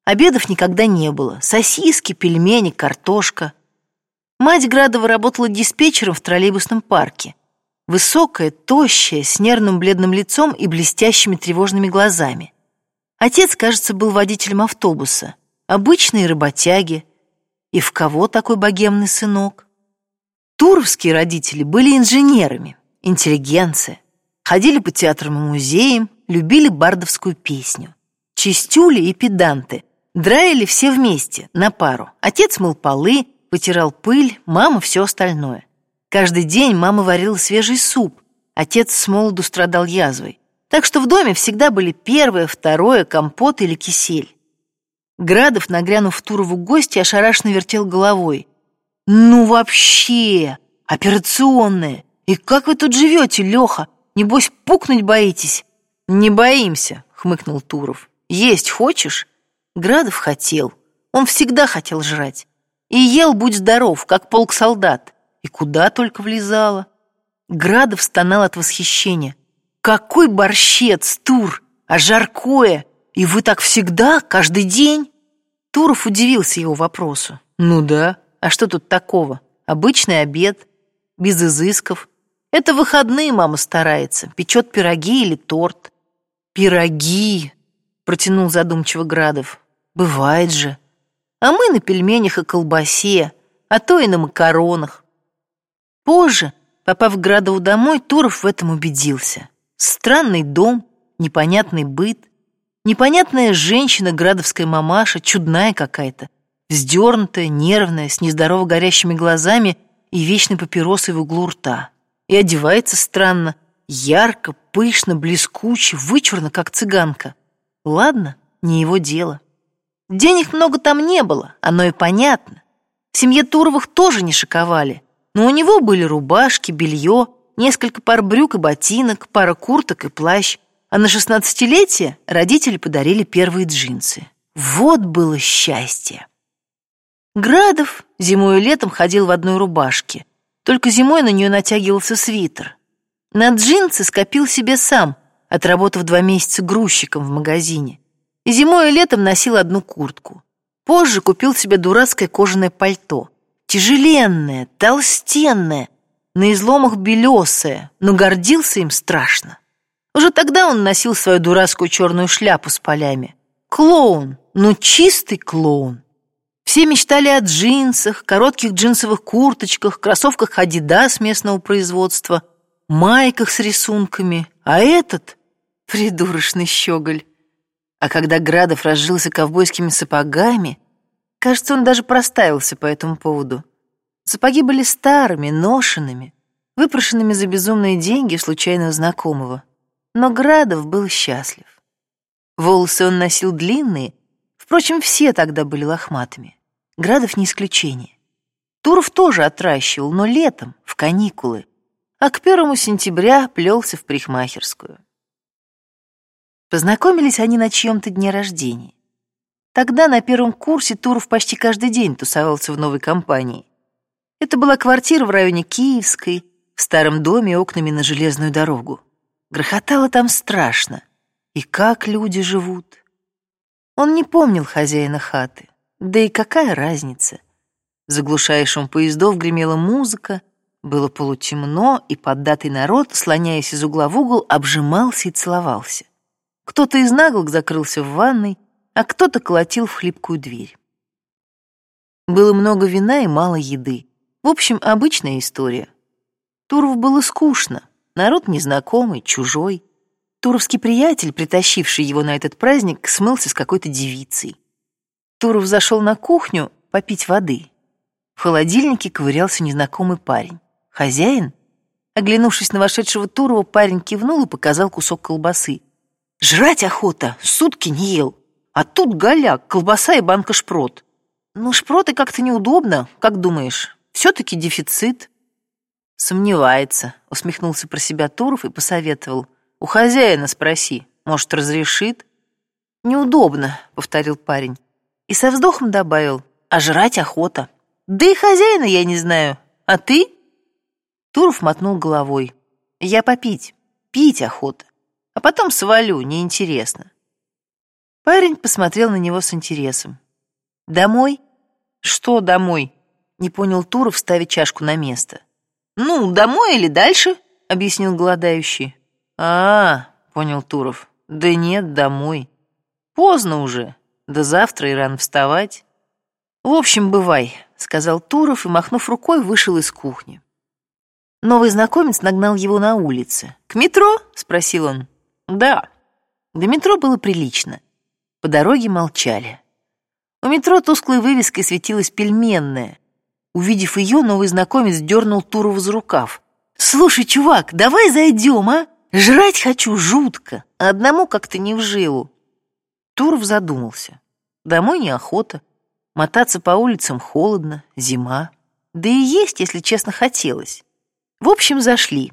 Обедов никогда не было. Сосиски, пельмени, картошка. Мать Градова работала диспетчером в троллейбусном парке. Высокая, тощая, с нервным бледным лицом и блестящими тревожными глазами. Отец, кажется, был водителем автобуса. Обычные работяги. И в кого такой богемный сынок? Туровские родители были инженерами, интеллигенция. Ходили по театрам и музеям, любили бардовскую песню. Чистюли и педанты драили все вместе, на пару. Отец мыл полы, вытирал пыль, мама все остальное. Каждый день мама варила свежий суп, отец с молоду страдал язвой. Так что в доме всегда были первое, второе, компот или кисель. Градов, нагрянув в Турову гости, ошарашенно вертел головой. «Ну вообще! Операционная! И как вы тут живете, Леха? Небось, пукнуть боитесь?» «Не боимся», — хмыкнул Туров. «Есть хочешь?» Градов хотел. Он всегда хотел жрать. И ел, будь здоров, как полк солдат. И куда только влезало. Градов стонал от восхищения. «Какой борщец, Тур! А жаркое! И вы так всегда, каждый день?» Туров удивился его вопросу. «Ну да, а что тут такого? Обычный обед, без изысков, это выходные мама старается, печет пироги или торт. Пироги, протянул задумчиво Градов. Бывает же. А мы на пельменях и колбасе, а то и на макаронах. Позже, попав к Градову домой, Туров в этом убедился. Странный дом, непонятный быт, непонятная женщина, градовская мамаша, чудная какая-то, вздернутая, нервная, с нездорово горящими глазами и вечной папиросой в углу рта. И одевается странно, ярко, пышно, блескуче, вычурно, как цыганка. Ладно, не его дело. Денег много там не было, оно и понятно. В семье Туровых тоже не шиковали, но у него были рубашки, белье, несколько пар брюк и ботинок, пара курток и плащ, а на шестнадцатилетие родители подарили первые джинсы. Вот было счастье. Градов зимой и летом ходил в одной рубашке, только зимой на нее натягивался свитер. На джинсы скопил себе сам, отработав два месяца грузчиком в магазине. И зимой и летом носил одну куртку. Позже купил себе дурацкое кожаное пальто. Тяжеленное, толстенное, на изломах белесое, но гордился им страшно. Уже тогда он носил свою дурацкую черную шляпу с полями. Клоун, ну чистый клоун. Все мечтали о джинсах, коротких джинсовых курточках, кроссовках Adidas местного производства, майках с рисунками. А этот — придурочный щеголь. А когда Градов разжился ковбойскими сапогами, кажется, он даже проставился по этому поводу. Сапоги были старыми, ношенными, выпрошенными за безумные деньги случайного знакомого. Но Градов был счастлив. Волосы он носил длинные, впрочем, все тогда были лохматыми. Градов не исключение. Туров тоже отращивал, но летом, в каникулы, а к первому сентября плелся в парикмахерскую. Познакомились они на чьем-то дне рождения. Тогда на первом курсе Туров почти каждый день тусовался в новой компании. Это была квартира в районе Киевской, в старом доме окнами на железную дорогу. Грохотало там страшно. И как люди живут? Он не помнил хозяина хаты. Да и какая разница? Заглушая шум поездов гремела музыка, было полутемно, и поддатый народ, слоняясь из угла в угол, обжимался и целовался. Кто-то из наглых закрылся в ванной, а кто-то колотил в хлипкую дверь. Было много вина и мало еды. В общем, обычная история. Туров было скучно, Народ незнакомый, чужой. Туровский приятель, притащивший его на этот праздник, смылся с какой-то девицей. Туров зашел на кухню попить воды. В холодильнике ковырялся незнакомый парень. Хозяин? Оглянувшись на вошедшего Турова, парень кивнул и показал кусок колбасы. «Жрать охота! Сутки не ел! А тут голяк, колбаса и банка шпрот. Ну, шпроты как-то неудобно, как думаешь? Все-таки дефицит». Сомневается, усмехнулся про себя Туров и посоветовал. У хозяина спроси, может, разрешит? Неудобно, повторил парень. И со вздохом добавил, а жрать охота. Да и хозяина я не знаю. А ты? Туров мотнул головой. Я попить, пить охота. А потом свалю, неинтересно. Парень посмотрел на него с интересом. «Домой?» «Что домой?» — не понял Туров, ставя чашку на место. «Ну, домой или дальше?» — объяснил голодающий. «А, — понял Туров, — да нет, домой. Поздно уже, до завтра и рано вставать». «В общем, бывай», — сказал Туров и, махнув рукой, вышел из кухни. Новый знакомец нагнал его на улице. «К метро?» — спросил он. «Да». До метро было прилично. По дороге молчали. У метро тусклой вывеской светилась пельменная. Увидев ее, новый знакомец дернул Турова за рукав. «Слушай, чувак, давай зайдем, а? Жрать хочу жутко, а одному как-то не в жилу». Туров задумался. Домой неохота. Мотаться по улицам холодно, зима. Да и есть, если честно, хотелось. В общем, зашли.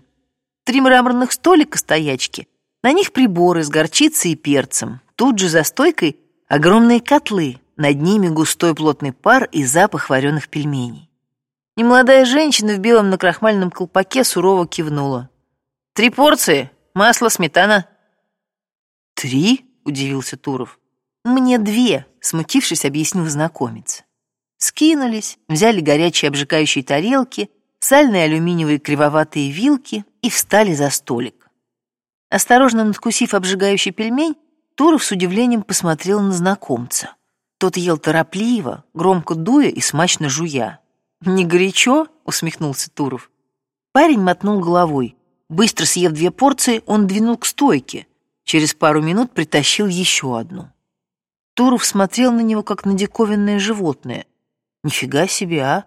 Три мраморных столика стоячки. На них приборы с горчицей и перцем. Тут же за стойкой огромные котлы. Над ними густой плотный пар и запах вареных пельменей. Немолодая женщина в белом накрахмальном колпаке сурово кивнула. «Три порции, масло, сметана». «Три?» — удивился Туров. «Мне две», — смутившись, объяснил знакомец. Скинулись, взяли горячие обжигающие тарелки, сальные алюминиевые кривоватые вилки и встали за столик. Осторожно надкусив обжигающий пельмень, Туров с удивлением посмотрел на знакомца. Тот ел торопливо, громко дуя и смачно жуя. «Не горячо?» — усмехнулся Туров. Парень мотнул головой. Быстро съев две порции, он двинул к стойке. Через пару минут притащил еще одну. Туров смотрел на него, как на диковинное животное. «Нифига себе, а!»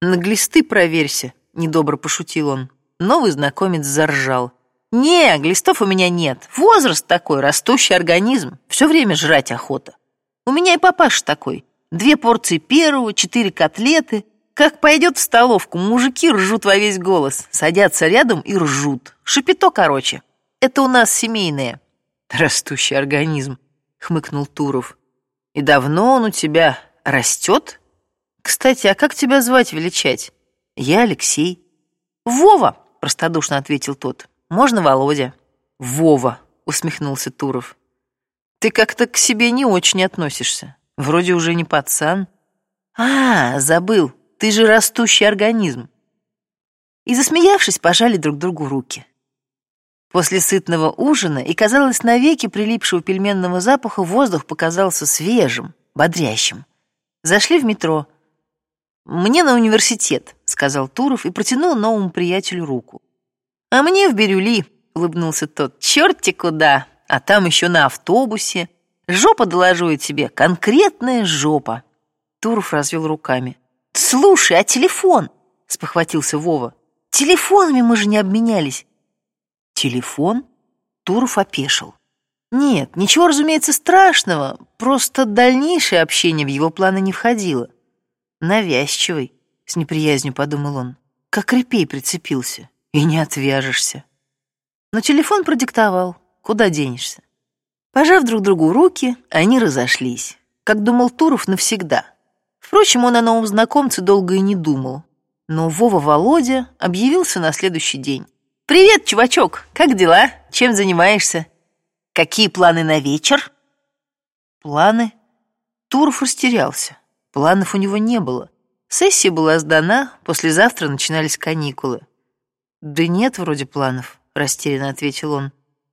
«На глисты проверься», — недобро пошутил он. Новый знакомец заржал. «Не, глистов у меня нет. Возраст такой, растущий организм. Все время жрать охота. У меня и папаша такой. Две порции первого, четыре котлеты. Как пойдет в столовку, мужики ржут во весь голос, садятся рядом и ржут. Шипито, короче. Это у нас семейное. Растущий организм, хмыкнул Туров. И давно он у тебя растет? Кстати, а как тебя звать величать? Я Алексей. Вова, простодушно ответил тот. Можно Володя? Вова, усмехнулся Туров. Ты как-то к себе не очень относишься. Вроде уже не пацан. А, забыл, ты же растущий организм. И засмеявшись, пожали друг другу руки. После сытного ужина и, казалось, навеки прилипшего пельменного запаха воздух показался свежим, бодрящим. Зашли в метро. «Мне на университет», — сказал Туров и протянул новому приятелю руку. «А мне в Бирюли», — улыбнулся тот. «Черт-те куда! А там еще на автобусе. Жопа, доложу я тебе, конкретная жопа». Туров развел руками. «Слушай, а телефон?» — спохватился Вова. «Телефонами мы же не обменялись. Телефон? Туров опешил. Нет, ничего, разумеется, страшного, просто дальнейшее общение в его планы не входило. Навязчивый, с неприязнью подумал он, как репей прицепился, и не отвяжешься. Но телефон продиктовал, куда денешься. Пожав друг другу руки, они разошлись, как думал Туров навсегда. Впрочем, он о новом знакомце долго и не думал. Но Вова Володя объявился на следующий день. «Привет, чувачок! Как дела? Чем занимаешься? Какие планы на вечер?» «Планы?» Туров растерялся. Планов у него не было. Сессия была сдана, послезавтра начинались каникулы. «Да нет вроде планов», — растерянно ответил он.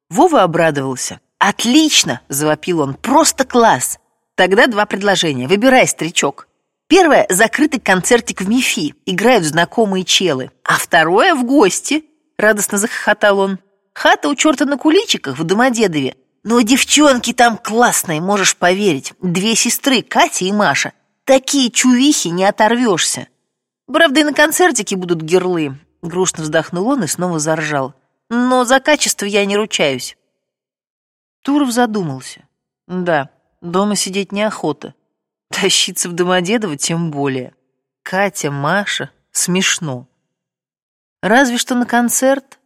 Вова обрадовался. «Отлично!» — завопил он. «Просто класс! Тогда два предложения. Выбирай, старичок. Первое — закрытый концертик в МИФИ. Играют знакомые челы. А второе — в гости. — радостно захохотал он. «Хата у черта на куличиках в Домодедове. Но девчонки там классные, можешь поверить. Две сестры, Катя и Маша. Такие чувихи, не оторвешься. Правда, и на концертике будут герлы». Грустно вздохнул он и снова заржал. «Но за качество я не ручаюсь». Туров задумался. «Да, дома сидеть неохота. Тащиться в Домодедово тем более. Катя, Маша, смешно». Разве что на концерт.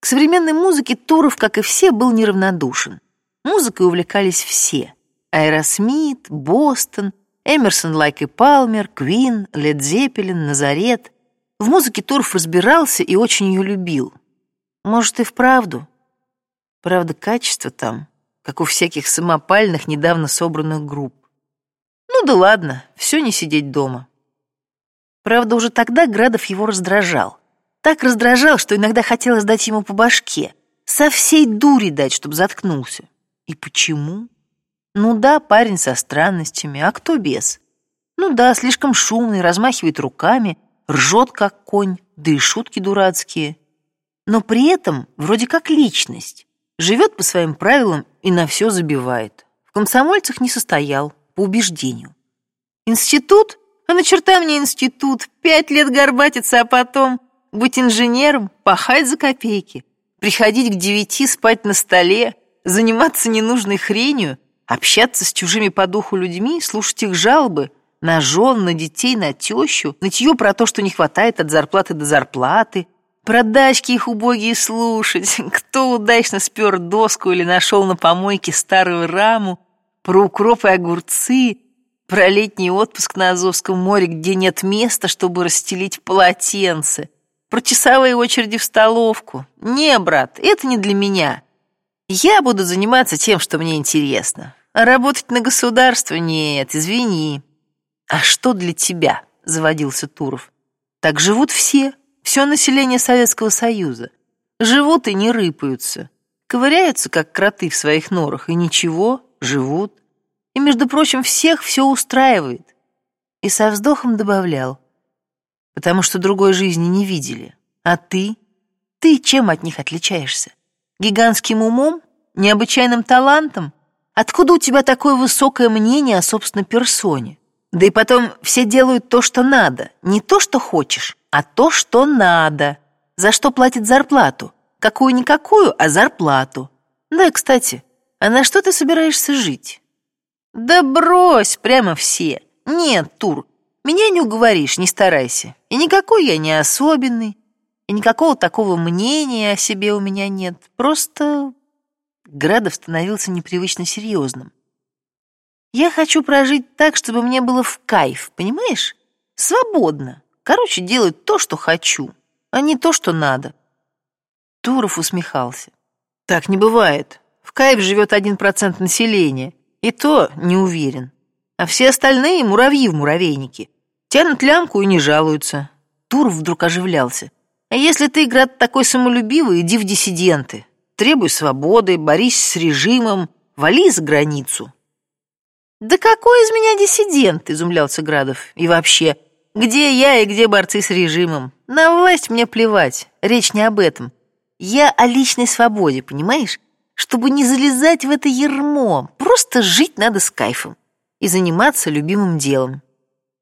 К современной музыке Туров, как и все, был неравнодушен. Музыкой увлекались все. Aerosmith, Boston, Emerson, Lake и Palmer, Queen, Led Zeppelin, Nazareth. В музыке Туров разбирался и очень ее любил. Может, и вправду. Правда, качество там, как у всяких самопальных, недавно собранных групп. Ну да ладно, все не сидеть дома. Правда, уже тогда Градов его раздражал. Так раздражал, что иногда хотелось дать ему по башке. Со всей дури дать, чтобы заткнулся. И почему? Ну да, парень со странностями, а кто без? Ну да, слишком шумный, размахивает руками, ржет как конь, да и шутки дурацкие. Но при этом вроде как личность. Живет по своим правилам и на все забивает. В комсомольцах не состоял, по убеждению. Институт? А на черта мне институт? Пять лет горбатиться, а потом... Быть инженером, пахать за копейки, приходить к девяти, спать на столе, заниматься ненужной хренью, общаться с чужими по духу людьми, слушать их жалобы на жен, на детей, на тещу, нытье про то, что не хватает от зарплаты до зарплаты, про дачки их убогие слушать, кто удачно спер доску или нашел на помойке старую раму, про укроп и огурцы, про летний отпуск на Азовском море, где нет места, чтобы расстелить полотенце, про часовые очереди в столовку. Не, брат, это не для меня. Я буду заниматься тем, что мне интересно. А работать на государство нет, извини. А что для тебя? Заводился Туров. Так живут все, все население Советского Союза. Живут и не рыпаются. Ковыряются, как кроты в своих норах, и ничего, живут. И, между прочим, всех все устраивает. И со вздохом добавлял потому что другой жизни не видели. А ты? Ты чем от них отличаешься? Гигантским умом? Необычайным талантом? Откуда у тебя такое высокое мнение о собственной персоне? Да и потом все делают то, что надо. Не то, что хочешь, а то, что надо. За что платят зарплату? Какую-никакую, а зарплату. Да, кстати, а на что ты собираешься жить? Да брось, прямо все. Нет, Тур, меня не уговоришь, не старайся. И никакой я не особенный, и никакого такого мнения о себе у меня нет. Просто Градов становился непривычно серьезным. Я хочу прожить так, чтобы мне было в кайф, понимаешь? Свободно. Короче, делать то, что хочу, а не то, что надо. Туров усмехался. Так не бывает. В кайф живет один процент населения, и то не уверен. А все остальные муравьи в муравейнике. Тянут лямку и не жалуются. Туров вдруг оживлялся. А если ты, Град, такой самолюбивый, иди в диссиденты. требуй свободы, борись с режимом, вали за границу. «Да какой из меня диссидент?» — изумлялся Градов. «И вообще, где я и где борцы с режимом? На власть мне плевать, речь не об этом. Я о личной свободе, понимаешь? Чтобы не залезать в это ермо, просто жить надо с кайфом и заниматься любимым делом».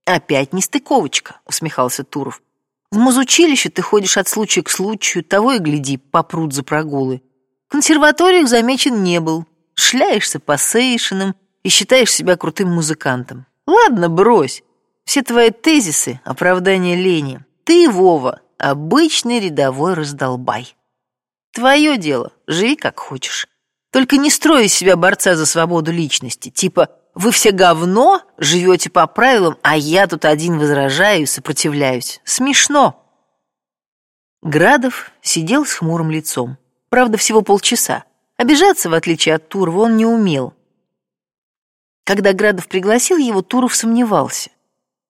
«Опять нестыковочка», — усмехался Туров. «В музучилище ты ходишь от случая к случаю, того и гляди, попрут за прогулы. В консерваториях замечен не был, шляешься по сейшинам, и считаешь себя крутым музыкантом. Ладно, брось. Все твои тезисы — оправдание лени. Ты, Вова, обычный рядовой раздолбай. Твое дело, живи как хочешь. Только не строй из себя борца за свободу личности. Типа, вы все говно, живете по правилам, а я тут один возражаю и сопротивляюсь. Смешно. Градов сидел с хмурым лицом. Правда, всего полчаса. Обижаться, в отличие от Турова, он не умел. Когда Градов пригласил его, Туров сомневался.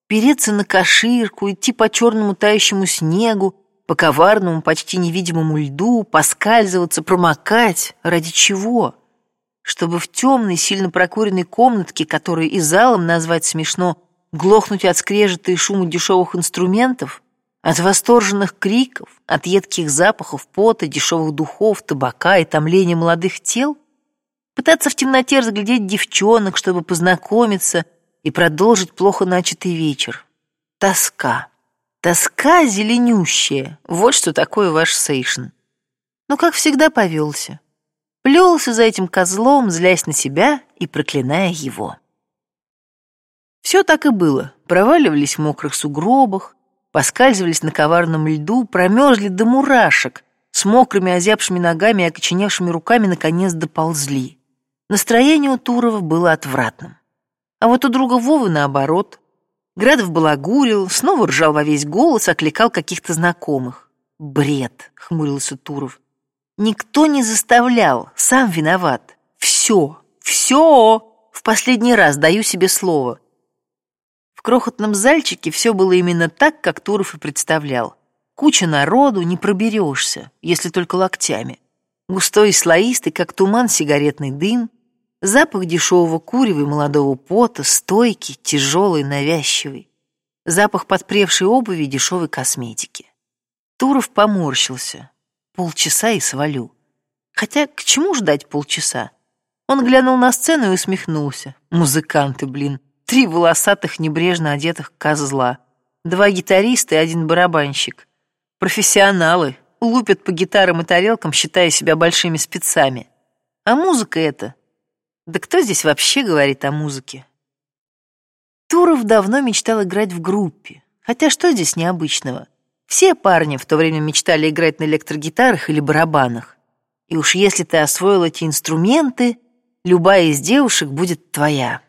Переться на коширку, идти по черному тающему снегу, по коварному, почти невидимому льду, поскальзываться, промокать. Ради чего? Чтобы в темной, сильно прокуренной комнатке, которую и залом назвать смешно, глохнуть от скрежета и шума дешевых инструментов, от восторженных криков, от едких запахов пота, дешевых духов, табака и томления молодых тел? пытаться в темноте разглядеть девчонок, чтобы познакомиться и продолжить плохо начатый вечер. Тоска. Тоска зеленющая. Вот что такое ваш сейшн. Но, как всегда, повелся. Плелся за этим козлом, злясь на себя и проклиная его. Все так и было. Проваливались в мокрых сугробах, поскальзывались на коварном льду, промерзли до мурашек, с мокрыми озябшими ногами и окоченевшими руками наконец доползли. Настроение у Турова было отвратным. А вот у друга Вовы наоборот. Градов балагурил, снова ржал во весь голос, окликал каких-то знакомых. «Бред!» — хмурился Туров. «Никто не заставлял, сам виноват. Все, все! В последний раз даю себе слово». В крохотном зальчике все было именно так, как Туров и представлял. Куча народу, не проберешься, если только локтями. Густой и слоистый, как туман, сигаретный дым, Запах дешевого курева и молодого пота, стойкий, тяжелый, навязчивый. Запах подпревшей обуви и дешевой косметики. Туров поморщился. Полчаса и свалю. Хотя к чему ждать полчаса? Он глянул на сцену и усмехнулся. Музыканты, блин. Три волосатых, небрежно одетых козла. Два гитариста и один барабанщик. Профессионалы. Лупят по гитарам и тарелкам, считая себя большими спецами. А музыка эта да кто здесь вообще говорит о музыке? Туров давно мечтал играть в группе. Хотя что здесь необычного? Все парни в то время мечтали играть на электрогитарах или барабанах. И уж если ты освоил эти инструменты, любая из девушек будет твоя.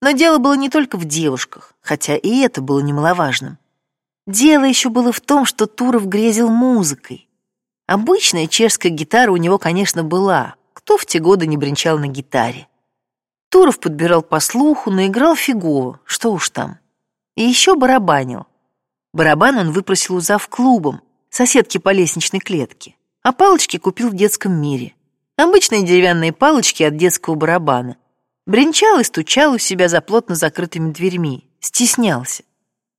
Но дело было не только в девушках, хотя и это было немаловажным. Дело еще было в том, что Туров грезил музыкой. Обычная чешская гитара у него, конечно, была, кто в те годы не бренчал на гитаре? Туров подбирал по слуху, но играл фигово, что уж там. И еще барабанил. Барабан он выпросил у клубом, соседки по лестничной клетке, а палочки купил в детском мире. Обычные деревянные палочки от детского барабана. Бренчал и стучал у себя за плотно закрытыми дверьми, стеснялся.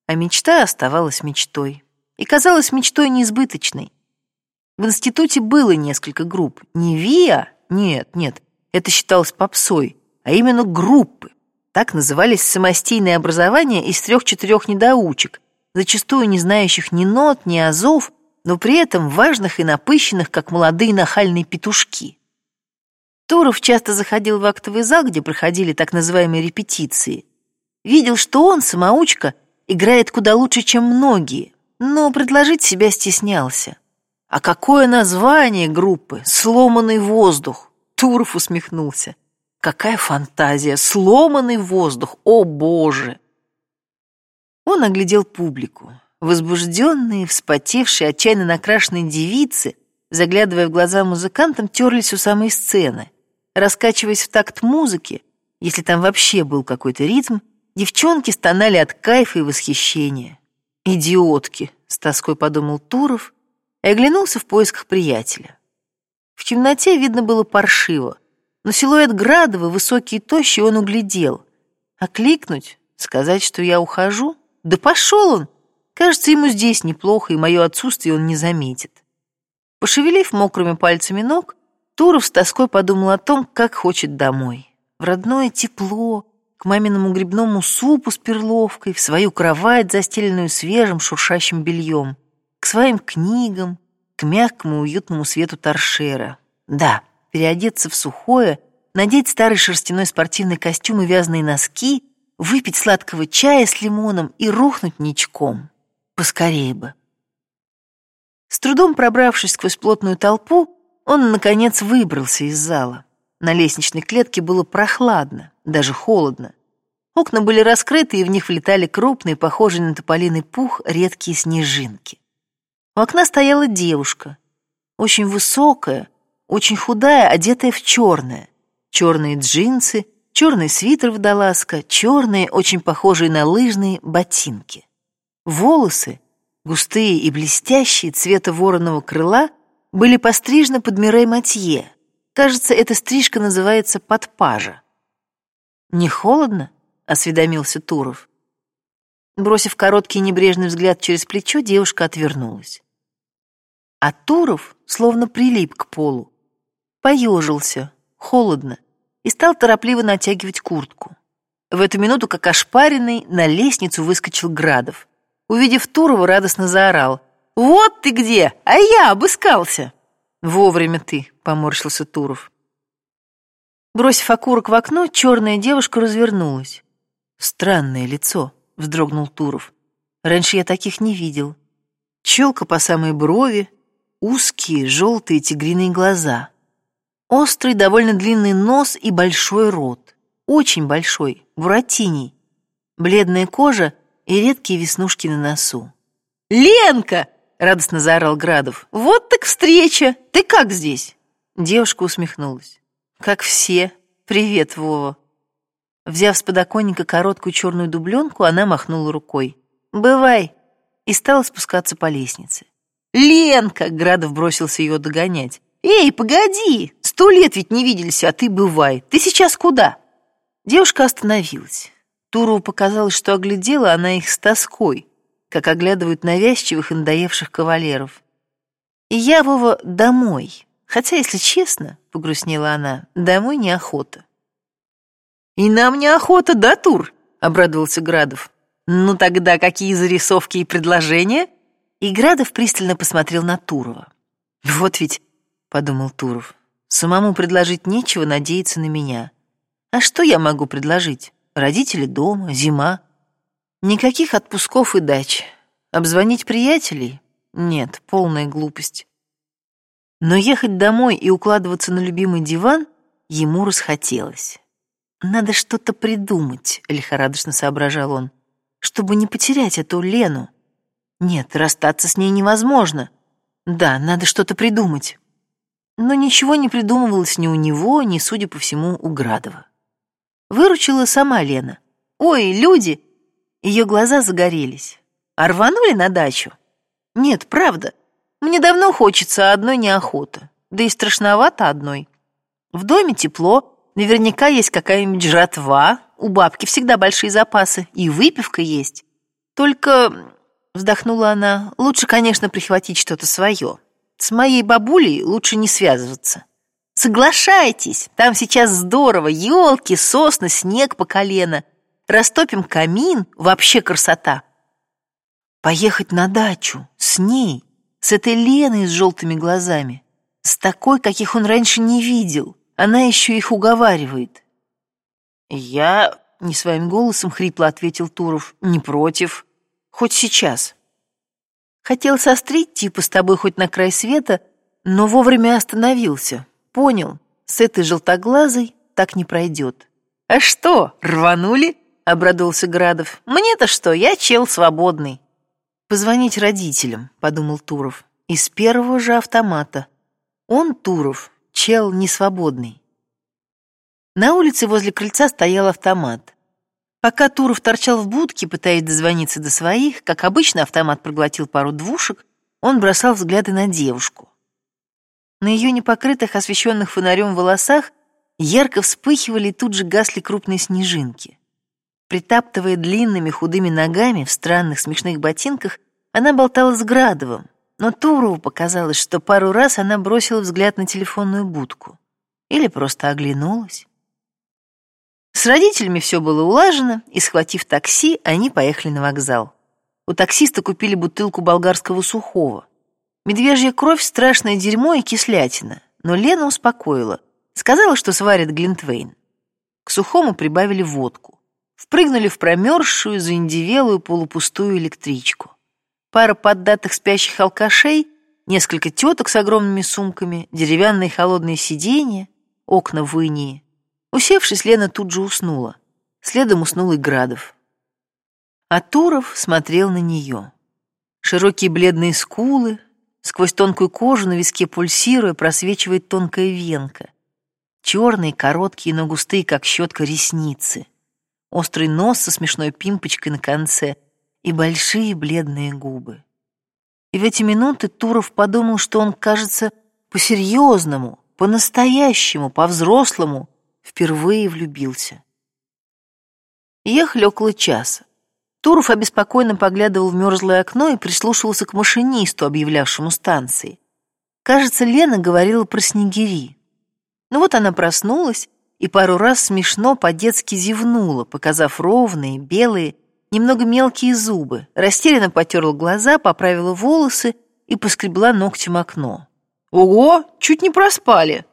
А мечта оставалась мечтой. И казалась мечтой неизбыточной. В институте было несколько групп. Не ВИА, нет, нет, это считалось попсой, а именно группы. Так назывались самостийные образования из трех-четырех недоучек, зачастую не знающих ни нот, ни азов, но при этом важных и напыщенных, как молодые нахальные петушки. Туров часто заходил в актовый зал, где проходили так называемые репетиции. Видел, что он, самоучка, играет куда лучше, чем многие, но предложить себя стеснялся. А какое название группы? Сломанный воздух. Туров усмехнулся. Какая фантазия! Сломанный воздух! О, Боже! Он оглядел публику. Возбужденные, вспотевшие, отчаянно накрашенные девицы, заглядывая в глаза музыкантам, терлись у самой сцены. Раскачиваясь в такт музыки, если там вообще был какой-то ритм, девчонки стонали от кайфа и восхищения. «Идиотки!» — с тоской подумал Туров — и оглянулся в поисках приятеля. В темноте видно было паршиво, но силуэт Градова, высокий и тощий, он углядел. Окликнуть, сказать, что я ухожу? Да пошел он! Кажется, ему здесь неплохо, и мое отсутствие он не заметит. Пошевелив мокрыми пальцами ног, Туров с тоской подумал о том, как хочет домой. В родное тепло, к маминому грибному супу с перловкой, в свою кровать, застеленную свежим шуршащим бельем, своим книгам, к мягкому уютному свету торшера. Да, переодеться в сухое, надеть старый шерстяной спортивный костюм и вязаные носки, выпить сладкого чая с лимоном и рухнуть ничком. Поскорее бы. С трудом пробравшись сквозь плотную толпу, он, наконец, выбрался из зала. На лестничной клетке было прохладно, даже холодно. Окна были раскрыты, и в них влетали крупные, похожие на тополиный пух, редкие снежинки. У окна стояла девушка, очень высокая, очень худая, одетая в черное. Черные джинсы, черный свитер водолазка, черные, очень похожие на лыжные, ботинки. Волосы, густые и блестящие, цвета вороного крыла, были пострижены под Мирей Матье. Кажется, эта стрижка называется подпажа. «Не холодно?» — осведомился Туров. Бросив короткий небрежный взгляд через плечо, девушка отвернулась. А Туров словно прилип к полу. Поежился, холодно, и стал торопливо натягивать куртку. В эту минуту, как ошпаренный, на лестницу выскочил Градов. Увидев Турова, радостно заорал. «Вот ты где! А я обыскался!» «Вовремя ты!» — поморщился Туров. Бросив окурок в окно, черная девушка развернулась. «Странное лицо», — вздрогнул Туров. «Раньше я таких не видел. Челка по самой брови, узкие желтые тигриные глаза, острый довольно длинный нос и большой рот, очень большой, буратиний, бледная кожа и редкие веснушки на носу. «Ленка!» — радостно заорал Градов. «Вот так встреча! Ты как здесь?» Девушка усмехнулась. «Как все. Привет, Вова». Взяв с подоконника короткую черную дубленку, она махнула рукой. «Бывай!» и стала спускаться по лестнице. «Ленка!» — Градов бросился ее догонять. «Эй, погоди! Сто лет ведь не виделись, а ты бывай. Ты сейчас куда?» Девушка остановилась. Турову показалось, что оглядела она их с тоской, как оглядывают навязчивых и надоевших кавалеров. «И я, Вова, домой. Хотя, если честно, — погрустнела она, — домой неохота». «И нам неохота, да, Тур?» — обрадовался Градов. «Ну тогда какие зарисовки и предложения?» И пристально посмотрел на Турова. «Вот ведь», — подумал Туров, — «самому предложить нечего, надеяться на меня. А что я могу предложить? Родители дома, зима. Никаких отпусков и дач. Обзвонить приятелей? Нет, полная глупость. Но ехать домой и укладываться на любимый диван ему расхотелось. «Надо что-то придумать», — лихорадочно соображал он, «чтобы не потерять эту Лену. Нет, расстаться с ней невозможно. Да, надо что-то придумать». Но ничего не придумывалось ни у него, ни, судя по всему, у Градова. Выручила сама Лена. «Ой, люди!» Ее глаза загорелись. «А рванули на дачу?» «Нет, правда. Мне давно хочется, а одной неохота. Да и страшновато одной. В доме тепло, наверняка есть какая-нибудь жратва, у бабки всегда большие запасы, и выпивка есть. Только, вздохнула она, лучше, конечно, прихватить что-то свое. С моей бабулей лучше не связываться. Соглашайтесь, там сейчас здорово, елки, сосны, снег по колено. Растопим камин, вообще красота. Поехать на дачу, с ней, с этой Леной с желтыми глазами, с такой, каких он раньше не видел. Она еще их уговаривает. Я не своим голосом хрипло ответил Туров. Не против. Хоть сейчас. Хотел сострить, типа, с тобой хоть на край света, но вовремя остановился. Понял, с этой желтоглазой так не пройдет. «А что, рванули?» — обрадовался Градов. «Мне-то что, я чел свободный». «Позвонить родителям», — подумал Туров. «Из первого же автомата. Он, Туров, чел несвободный». На улице возле крыльца стоял автомат. Пока Туров торчал в будке, пытаясь дозвониться до своих, как обычно автомат проглотил пару двушек, он бросал взгляды на девушку. На ее непокрытых, освещенных фонарем волосах ярко вспыхивали и тут же гасли крупные снежинки. Притаптывая длинными худыми ногами в странных смешных ботинках, она болтала с Градовым, но Турову показалось, что пару раз она бросила взгляд на телефонную будку. Или просто оглянулась. С родителями все было улажено, и, схватив такси, они поехали на вокзал. У таксиста купили бутылку болгарского сухого. Медвежья кровь — страшное дерьмо и кислятина, но Лена успокоила. Сказала, что сварит глинтвейн. К сухому прибавили водку. Впрыгнули в промерзшую, заиндивелую, полупустую электричку. Пара поддатых спящих алкашей, несколько теток с огромными сумками, деревянные холодные сиденья, окна в инии. Усевшись, Лена тут же уснула. Следом уснул и Градов. А Туров смотрел на нее. Широкие бледные скулы, сквозь тонкую кожу на виске пульсируя просвечивает тонкая венка. Черные, короткие, но густые, как щетка, ресницы. Острый нос со смешной пимпочкой на конце и большие бледные губы. И в эти минуты Туров подумал, что он, кажется, по-серьезному, по-настоящему, по-взрослому впервые влюбился. Ехали около часа. Туров обеспокоенно поглядывал в мерзлое окно и прислушивался к машинисту, объявлявшему станции. Кажется, Лена говорила про снегири. Ну вот она проснулась и пару раз смешно по-детски зевнула, показав ровные, белые, немного мелкие зубы, растерянно потерла глаза, поправила волосы и поскребла ногтем окно. «Ого, чуть не проспали!»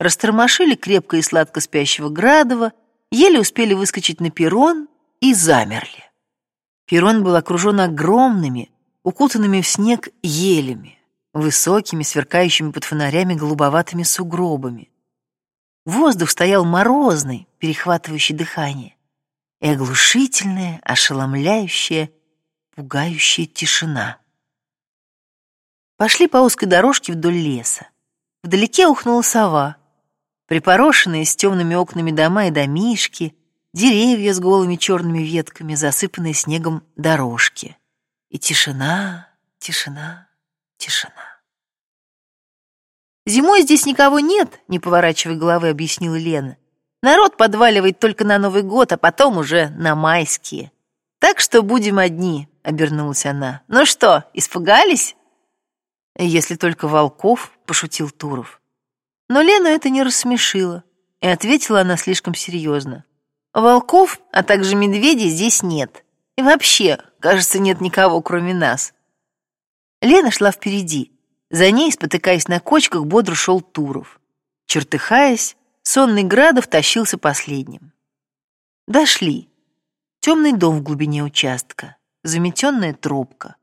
Растормошили крепко и сладко спящего Градова, еле успели выскочить на перрон и замерли. Перрон был окружен огромными, укутанными в снег елями, высокими, сверкающими под фонарями голубоватыми сугробами. Воздух стоял морозный, перехватывающий дыхание, и оглушительная, ошеломляющая, пугающая тишина. Пошли по узкой дорожке вдоль леса. Вдалеке ухнула сова. Припорошенные с темными окнами дома и домишки, деревья с голыми черными ветками, засыпанные снегом дорожки. И тишина, тишина, тишина. «Зимой здесь никого нет», — не поворачивая головы, объяснила Лена. «Народ подваливает только на Новый год, а потом уже на майские. Так что будем одни», — обернулась она. «Ну что, испугались?» «Если только волков», — пошутил Туров. Но Лену это не рассмешило, и ответила она слишком серьезно. Волков, а также медведей здесь нет. И вообще, кажется, нет никого, кроме нас. Лена шла впереди. За ней, спотыкаясь на кочках, бодро шел Туров. Чертыхаясь, сонный Градов тащился последним. Дошли. Темный дом в глубине участка, заметенная тропка.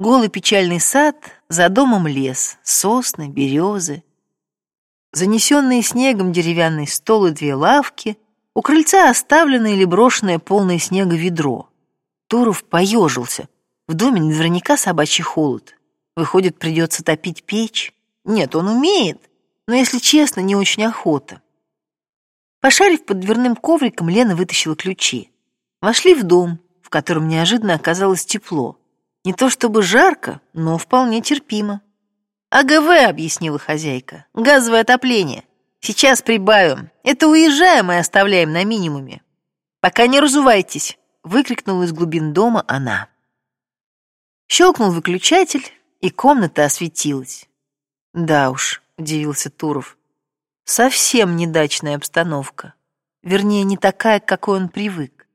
Голый печальный сад, за домом лес, сосны, березы. Занесенные снегом деревянный стол и две лавки — у крыльца оставленное или брошенное полное снега ведро. Туров поежился. В доме наверняка собачий холод. Выходит, придется топить печь. Нет, он умеет, но, если честно, не очень охота. Пошарив под дверным ковриком, Лена вытащила ключи. Вошли в дом, в котором неожиданно оказалось тепло. Не то чтобы жарко, но вполне терпимо. «АГВ», — объяснила хозяйка, — «газовое отопление». Сейчас прибавим. Это уезжаем и оставляем на минимуме. Пока не разувайтесь, выкрикнула из глубин дома она. Щелкнул выключатель, и комната осветилась. Да уж, удивился Туров. Совсем недачная обстановка. Вернее, не такая, к какой он привык.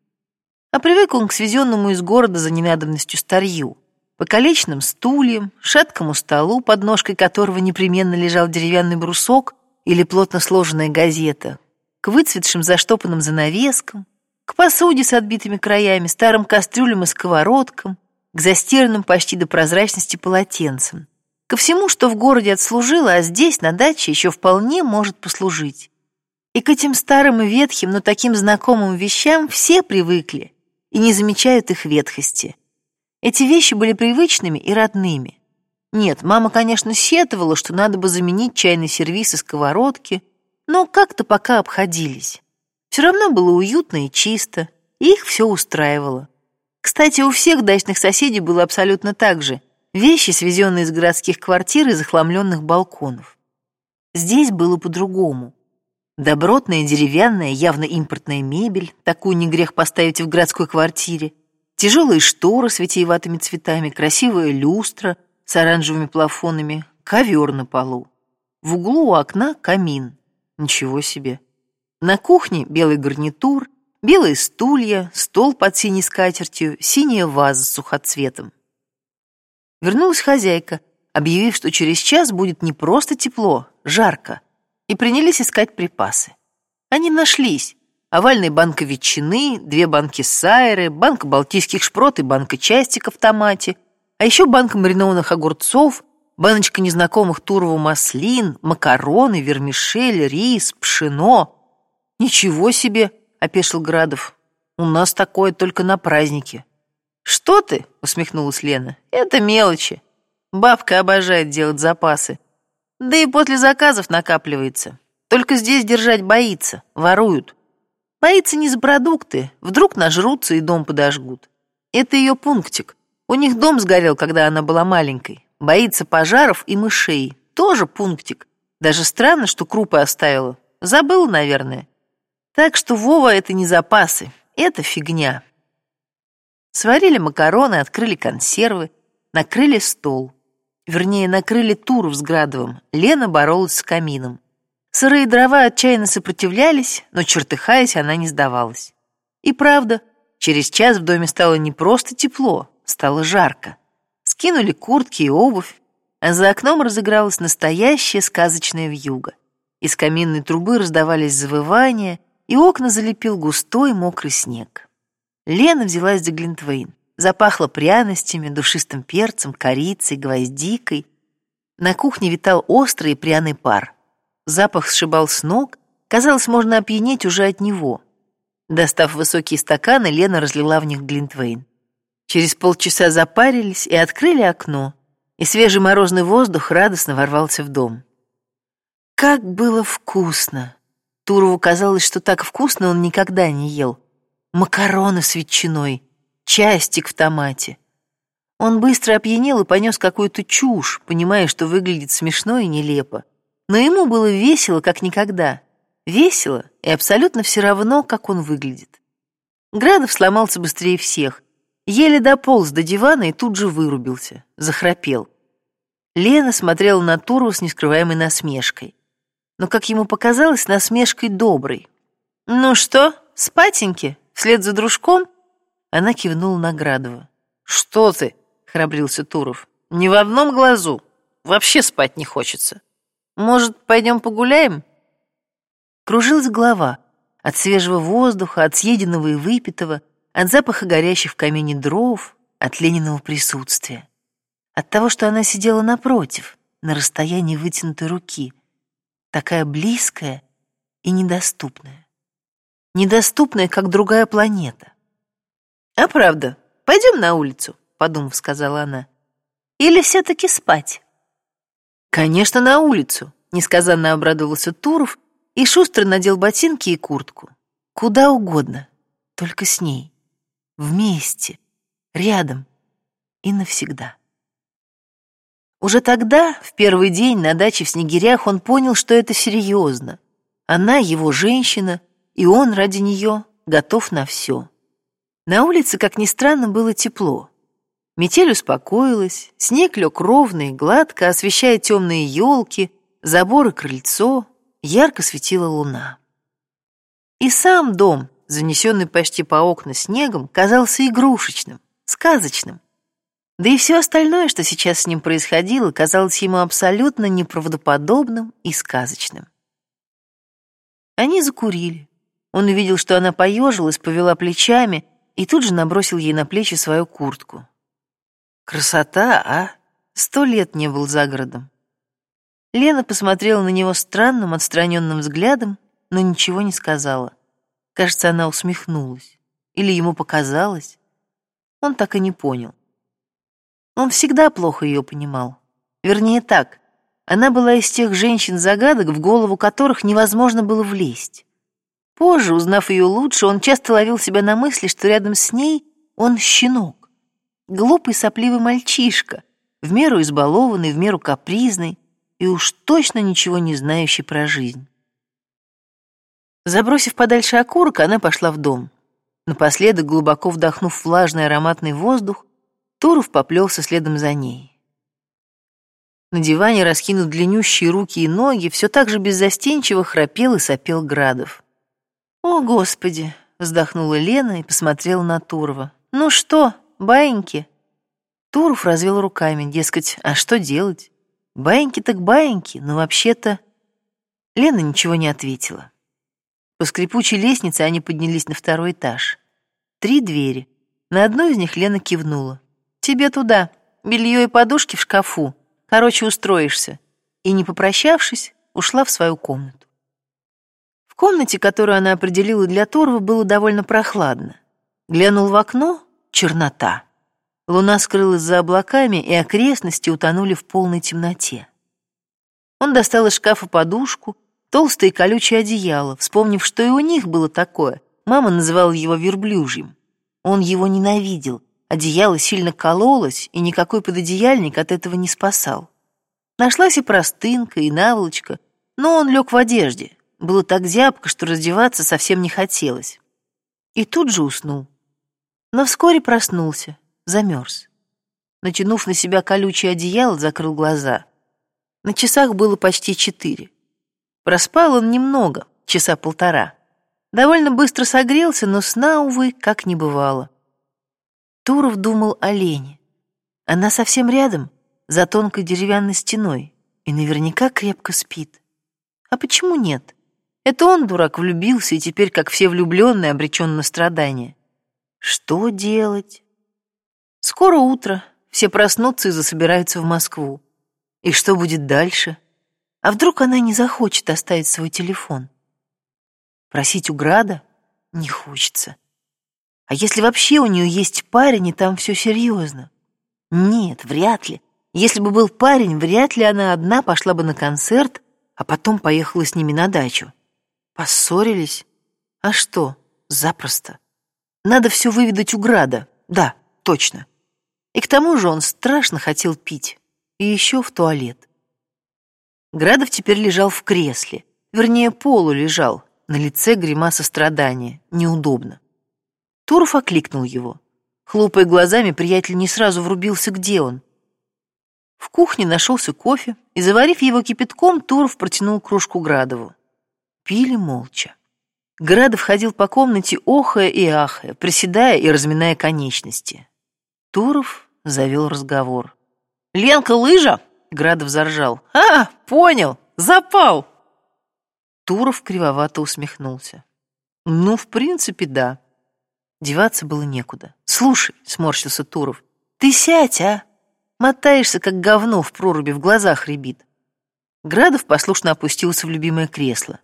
А привык он к свезенному из города за ненадобностью старью, покалеченным стульям, шаткому столу, под ножкой которого непременно лежал деревянный брусок, или плотно сложенная газета, к выцветшим заштопанным занавескам, к посуде с отбитыми краями, старым кастрюлям и сковородкам, к застиранным почти до прозрачности полотенцам, ко всему, что в городе отслужило, а здесь, на даче, еще вполне может послужить. И к этим старым и ветхим, но таким знакомым вещам все привыкли и не замечают их ветхости. Эти вещи были привычными и родными. Нет, мама, конечно, сетовала, что надо бы заменить чайный сервиз и сковородки, но как-то пока обходились. Все равно было уютно и чисто, и их все устраивало. Кстати, у всех дачных соседей было абсолютно так же. Вещи, свезенные из городских квартир и захламленных балконов. Здесь было по-другому. Добротная деревянная, явно импортная мебель, такую не грех поставить в городской квартире, тяжелые шторы с витиеватыми цветами, красивая люстра с оранжевыми плафонами, ковер на полу. В углу у окна камин. Ничего себе. На кухне белый гарнитур, белые стулья, стол под синей скатертью, синяя ваза с сухоцветом. Вернулась хозяйка, объявив, что через час будет не просто тепло, жарко, и принялись искать припасы. Они нашлись. Овальная банка ветчины, две банки сайры, банка балтийских шпрот и банка частика в томате, а еще банка маринованных огурцов, баночка незнакомых турово маслин, макароны, вермишель, рис, пшено. «Ничего себе!» — опешил Градов. «У нас такое только на празднике». «Что ты?» — усмехнулась Лена. «Это мелочи. Бабка обожает делать запасы. Да и после заказов накапливается. Только здесь держать боится, воруют. Боится не за продукты, вдруг нажрутся и дом подожгут. Это ее пунктик. У них дом сгорел, когда она была маленькой. Боится пожаров и мышей. Тоже пунктик. Даже странно, что крупы оставила. Забыла, наверное. Так что Вова это не запасы, это фигня. Сварили макароны, открыли консервы, накрыли стол. Вернее, накрыли Туров с Градовым. Лена боролась с камином. Сырые дрова отчаянно сопротивлялись, но, чертыхаясь, она не сдавалась. И правда, через час в доме стало не просто тепло, стало жарко. Скинули куртки и обувь, а за окном разыгралась настоящая сказочная вьюга. Из каминной трубы раздавались завывания, и окна залепил густой мокрый снег. Лена взялась за Глинтвейн. Запахло пряностями, душистым перцем, корицей, гвоздикой. На кухне витал острый и пряный пар. Запах сшибал с ног, казалось, можно опьянеть уже от него. Достав высокие стаканы, Лена разлила в них глинтвейн. Через полчаса запарились и открыли окно, и свежий морозный воздух радостно ворвался в дом. Как было вкусно! Турову казалось, что так вкусно он никогда не ел. Макароны с ветчиной — частик в томате. Он быстро опьянел и понес какую-то чушь, понимая, что выглядит смешно и нелепо. Но ему было весело, как никогда. Весело и абсолютно все равно, как он выглядит. Градов сломался быстрее всех. Еле дополз до дивана и тут же вырубился, захрапел. Лена смотрела на Туру с нескрываемой насмешкой. Но, как ему показалось, насмешкой доброй. «Ну что, спатеньки, вслед за дружком?» Она кивнула на Градова. «Что ты?» — храбрился Туров. «Ни в одном глазу. Вообще спать не хочется. Может, пойдем погуляем?» Кружилась голова. От свежего воздуха, от съеденного и выпитого, от запаха горящих в камине дров, от Лениного присутствия. От того, что она сидела напротив, на расстоянии вытянутой руки, такая близкая и недоступная. Недоступная, как другая планета. «А правда, пойдем на улицу», — подумав, сказала она. «Или все-таки спать?» «Конечно, на улицу», — несказанно обрадовался Туров и шустро надел ботинки и куртку. «Куда угодно, только с ней, вместе, рядом и навсегда». Уже тогда, в первый день на даче в Снегирях, он понял, что это серьезно. Она его женщина, и он ради нее готов на все. На улице, как ни странно, было тепло. Метель успокоилась, снег лег ровно и гладко, освещая темные елки, забор и крыльцо, ярко светила луна. И сам дом, занесенный почти по окна снегом, казался игрушечным, сказочным. Да и все остальное, что сейчас с ним происходило, казалось ему абсолютно неправдоподобным и сказочным. Они закурили. Он увидел, что она поежилась, повела плечами — и тут же набросил ей на плечи свою куртку. Красота, а? Сто лет не был за городом. Лена посмотрела на него странным, отстраненным взглядом, но ничего не сказала. Кажется, она усмехнулась. Или ему показалось. Он так и не понял. Он всегда плохо ее понимал. Вернее так, она была из тех женщин-загадок, в голову которых невозможно было влезть. Позже, узнав ее лучше, он часто ловил себя на мысли, что рядом с ней он щенок. Глупый сопливый мальчишка, в меру избалованный, в меру капризный, и уж точно ничего не знающий про жизнь. Забросив подальше окурок, она пошла в дом. Напоследок, глубоко вдохнув влажный ароматный воздух, Туров поплелся следом за ней. На диване, раскинув длиннющие руки и ноги, все так же беззастенчиво храпел и сопел Градов. «О, Господи!» — вздохнула Лена и посмотрела на Турова. «Ну что, баиньки?» Туров развел руками, дескать, а что делать? Баиньки так баиньки, но вообще-то... Лена ничего не ответила. По скрипучей лестнице они поднялись на второй этаж. Три двери. На одной из них Лена кивнула. «Тебе туда. Белье и подушки в шкафу. Короче, устроишься». И, не попрощавшись, ушла в свою комнату. В комнате, которую она определила для Торва, было довольно прохладно. Глянул в окно — чернота. Луна скрылась за облаками, и окрестности утонули в полной темноте. Он достал из шкафа подушку, толстое колючее одеяло, вспомнив, что и у них было такое. Мама называла его верблюжьим. Он его ненавидел. Одеяло сильно кололось, и никакой пододеяльник от этого не спасал. Нашлась и простынка, и наволочка, но он лег в одежде. Было так зябко, что раздеваться совсем не хотелось. И тут же уснул. Но вскоре проснулся, замерз. Натянув на себя колючее одеяло, закрыл глаза. На часах было почти четыре. Проспал он немного, часа полтора. Довольно быстро согрелся, но сна, увы, как не бывало. Туров думал о Лене. Она совсем рядом, за тонкой деревянной стеной, и наверняка крепко спит. А почему нет? Это он, дурак, влюбился, и теперь, как все влюбленные, обречен на страдания. Что делать? Скоро утро, все проснутся и засобираются в Москву. И что будет дальше? А вдруг она не захочет оставить свой телефон? Просить у Града? Не хочется. А если вообще у нее есть парень, и там все серьезно? Нет, вряд ли. Если бы был парень, вряд ли она одна пошла бы на концерт, а потом поехала с ними на дачу. Поссорились? А что? Запросто. Надо все выведать у Града. Да, точно. И к тому же он страшно хотел пить. И еще в туалет. Градов теперь лежал в кресле, вернее, полу лежал, на лице гримаса страдания, неудобно. Туров окликнул его. Хлопая глазами, приятель не сразу врубился, где он. В кухне нашелся кофе, и, заварив его кипятком, Туров протянул кружку Градову. Пили молча. Градов ходил по комнате, охая и ахая, приседая и разминая конечности. Туров завел разговор. «Ленка лыжа?» Градов заржал. «А, понял, запал!» Туров кривовато усмехнулся. «Ну, в принципе, да». Деваться было некуда. «Слушай», — сморщился Туров, — «ты сядь, а? Мотаешься, как говно в проруби, в глазах рябит». Градов послушно опустился в любимое кресло.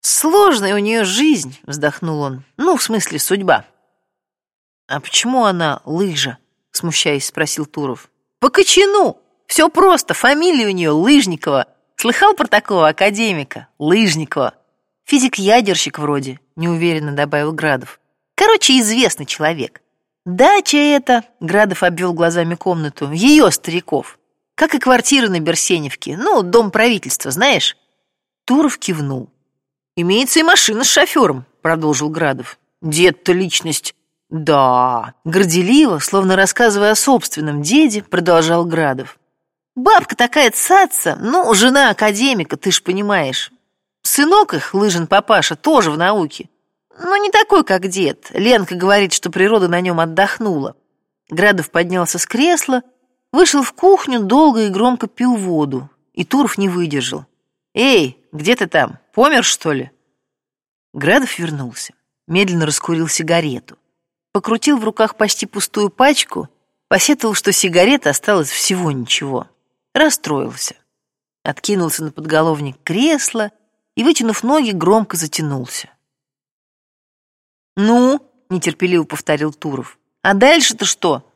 «Сложная у нее жизнь», — вздохнул он. «Ну, в смысле, судьба». «А почему она лыжа?» — смущаясь, спросил Туров. «По кочану! Все просто, фамилия у нее Лыжникова. Слыхал про такого академика? Лыжникова. Физик-ядерщик вроде, неуверенно добавил Градов. Короче, известный человек. Дача эта, Градов обвел глазами комнату, ее стариков. Как и квартира на Берсеневке, ну, дом правительства, знаешь? Туров кивнул. «Имеется и машина с шофером», — продолжил Градов. «Дед-то личность». «Да», — горделиво, словно рассказывая о собственном деде, продолжал Градов. Бабка такая цаца, ну, жена академика, ты ж понимаешь. Сынок их, лыжин папаша, тоже в науке. Но не такой, как дед. Ленка говорит, что природа на нем отдохнула. Градов поднялся с кресла, вышел в кухню, долго и громко пил воду. И Туров не выдержал. «Эй, где ты там? Помер, что ли?» Градов вернулся, медленно раскурил сигарету. Покрутил в руках почти пустую пачку, посетовал, что сигарет осталось всего ничего расстроился. Откинулся на подголовник кресла и, вытянув ноги, громко затянулся. «Ну?» — нетерпеливо повторил Туров. «А дальше-то что?»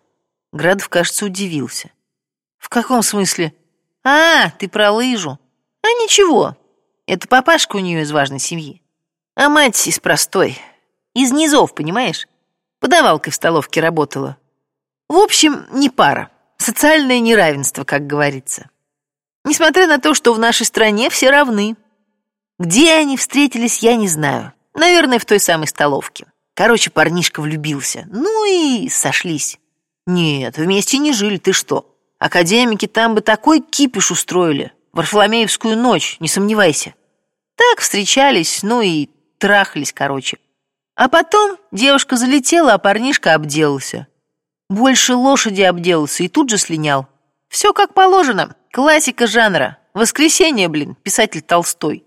Градов, кажется, удивился. «В каком смысле?» «А, ты про лыжу. А ничего, это папашка у нее из важной семьи. А мать из простой. Из низов, понимаешь? Подавалкой в столовке работала. В общем, не пара. Социальное неравенство, как говорится. Несмотря на то, что в нашей стране все равны. Где они встретились, я не знаю. Наверное, в той самой столовке. Короче, парнишка влюбился. Ну и сошлись. Нет, вместе не жили, ты что? Академики там бы такой кипиш устроили. Варфоломеевскую ночь, не сомневайся. Так встречались, ну и трахались, короче. А потом девушка залетела, а парнишка обделался. Больше лошади обделался и тут же слинял. Все как положено. Классика жанра. Воскресенье, блин, писатель Толстой.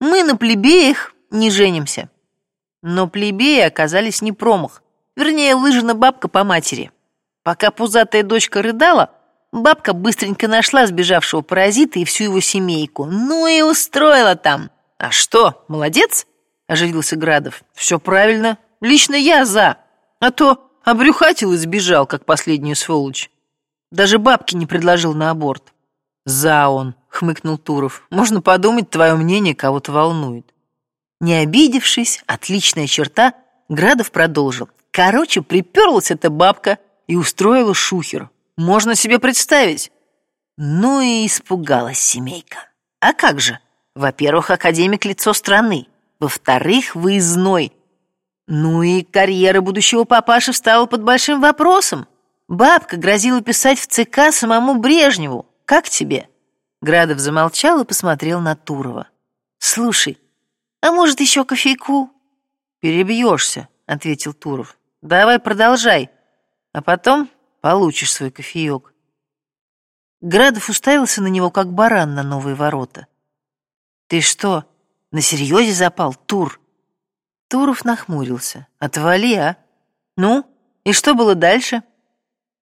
Мы на плебеях не женимся. Но плебеи оказались не промах. Вернее, лыжина бабка по матери. Пока пузатая дочка рыдала, бабка быстренько нашла сбежавшего паразита и всю его семейку. Ну и устроила там. А что, молодец? Оживился Градов. Все правильно. Лично я за. А то обрюхатил и сбежал, как последнюю сволочь. Даже бабки не предложил на аборт. «За он», — хмыкнул Туров. «Можно подумать, твое мнение кого-то волнует». Не обидевшись, отличная черта, Градов продолжил. Короче, приперлась эта бабка и устроила шухер. Можно себе представить. Ну и испугалась семейка. А как же? Во-первых, академик лицо страны. Во-вторых, выездной. Ну и карьера будущего папаши встала под большим вопросом. Бабка грозила писать в ЦК самому Брежневу. Как тебе?» Градов замолчал и посмотрел на Турова. «Слушай, а может, еще кофейку?» «Перебьешься», — ответил Туров. «Давай продолжай, а потом получишь свой кофеек». Градов уставился на него, как баран на новые ворота. «Ты что, на серьезе запал, Тур?» Туров нахмурился. «Отвали, а? Ну, и что было дальше?»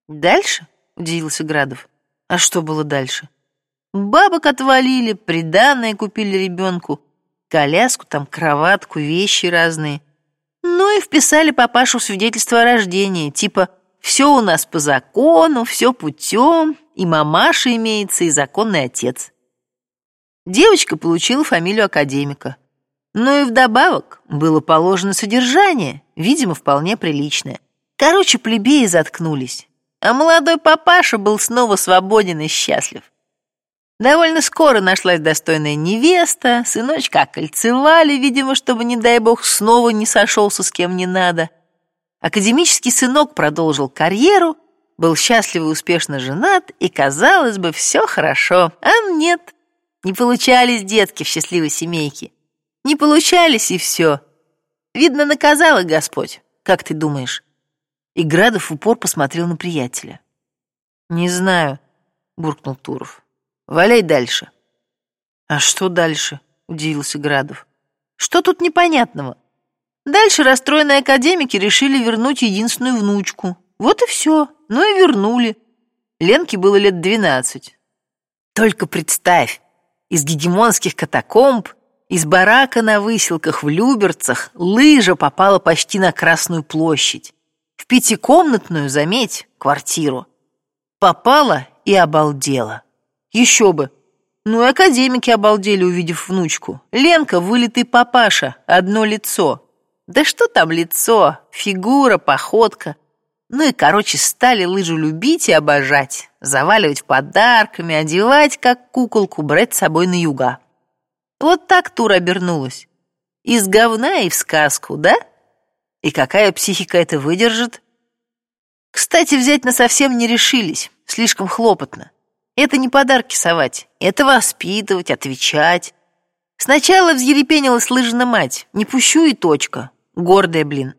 «Дальше?» — удивился Градов. А что было дальше? Бабок отвалили, приданное купили ребенку, коляску, там кроватку, вещи разные. Ну и вписали папашу в свидетельство о рождении, типа «все у нас по закону, все путем, и мамаша имеется, и законный отец». Девочка получила фамилию академика. Ну и вдобавок было положено содержание, видимо, вполне приличное. Короче, плебеи заткнулись а молодой папаша был снова свободен и счастлив. Довольно скоро нашлась достойная невеста, сыночка окольцевали, видимо, чтобы, не дай бог, снова не сошелся с кем не надо. Академический сынок продолжил карьеру, был счастлив и успешно женат, и, казалось бы, все хорошо. А нет, не получались детки в счастливой семейке. Не получались, и все. Видно, наказал их Господь, как ты думаешь? И Градов в упор посмотрел на приятеля. «Не знаю», — буркнул Туров. «Валяй дальше». «А что дальше?» — удивился Градов. «Что тут непонятного? Дальше расстроенные академики решили вернуть единственную внучку. Вот и все. Ну и вернули. Ленке было лет двенадцать. Только представь, из гегемонских катакомб, из барака на выселках в Люберцах лыжа попала почти на Красную площадь. В пятикомнатную, заметь, квартиру. Попала и обалдела. Еще бы. Ну и академики обалдели, увидев внучку. Ленка, вылитый папаша, одно лицо. Да что там лицо, фигура, походка. Ну и, короче, стали лыжу любить и обожать, заваливать подарками, одевать, как куколку, брать с собой на юга. Вот так тур обернулась. Из говна и в сказку, да? И какая психика это выдержит? Кстати, взять на совсем не решились, слишком хлопотно. Это не подарки совать, это воспитывать, отвечать. Сначала взъерепенилась лыжина мать, не пущу и точка, гордая, блин.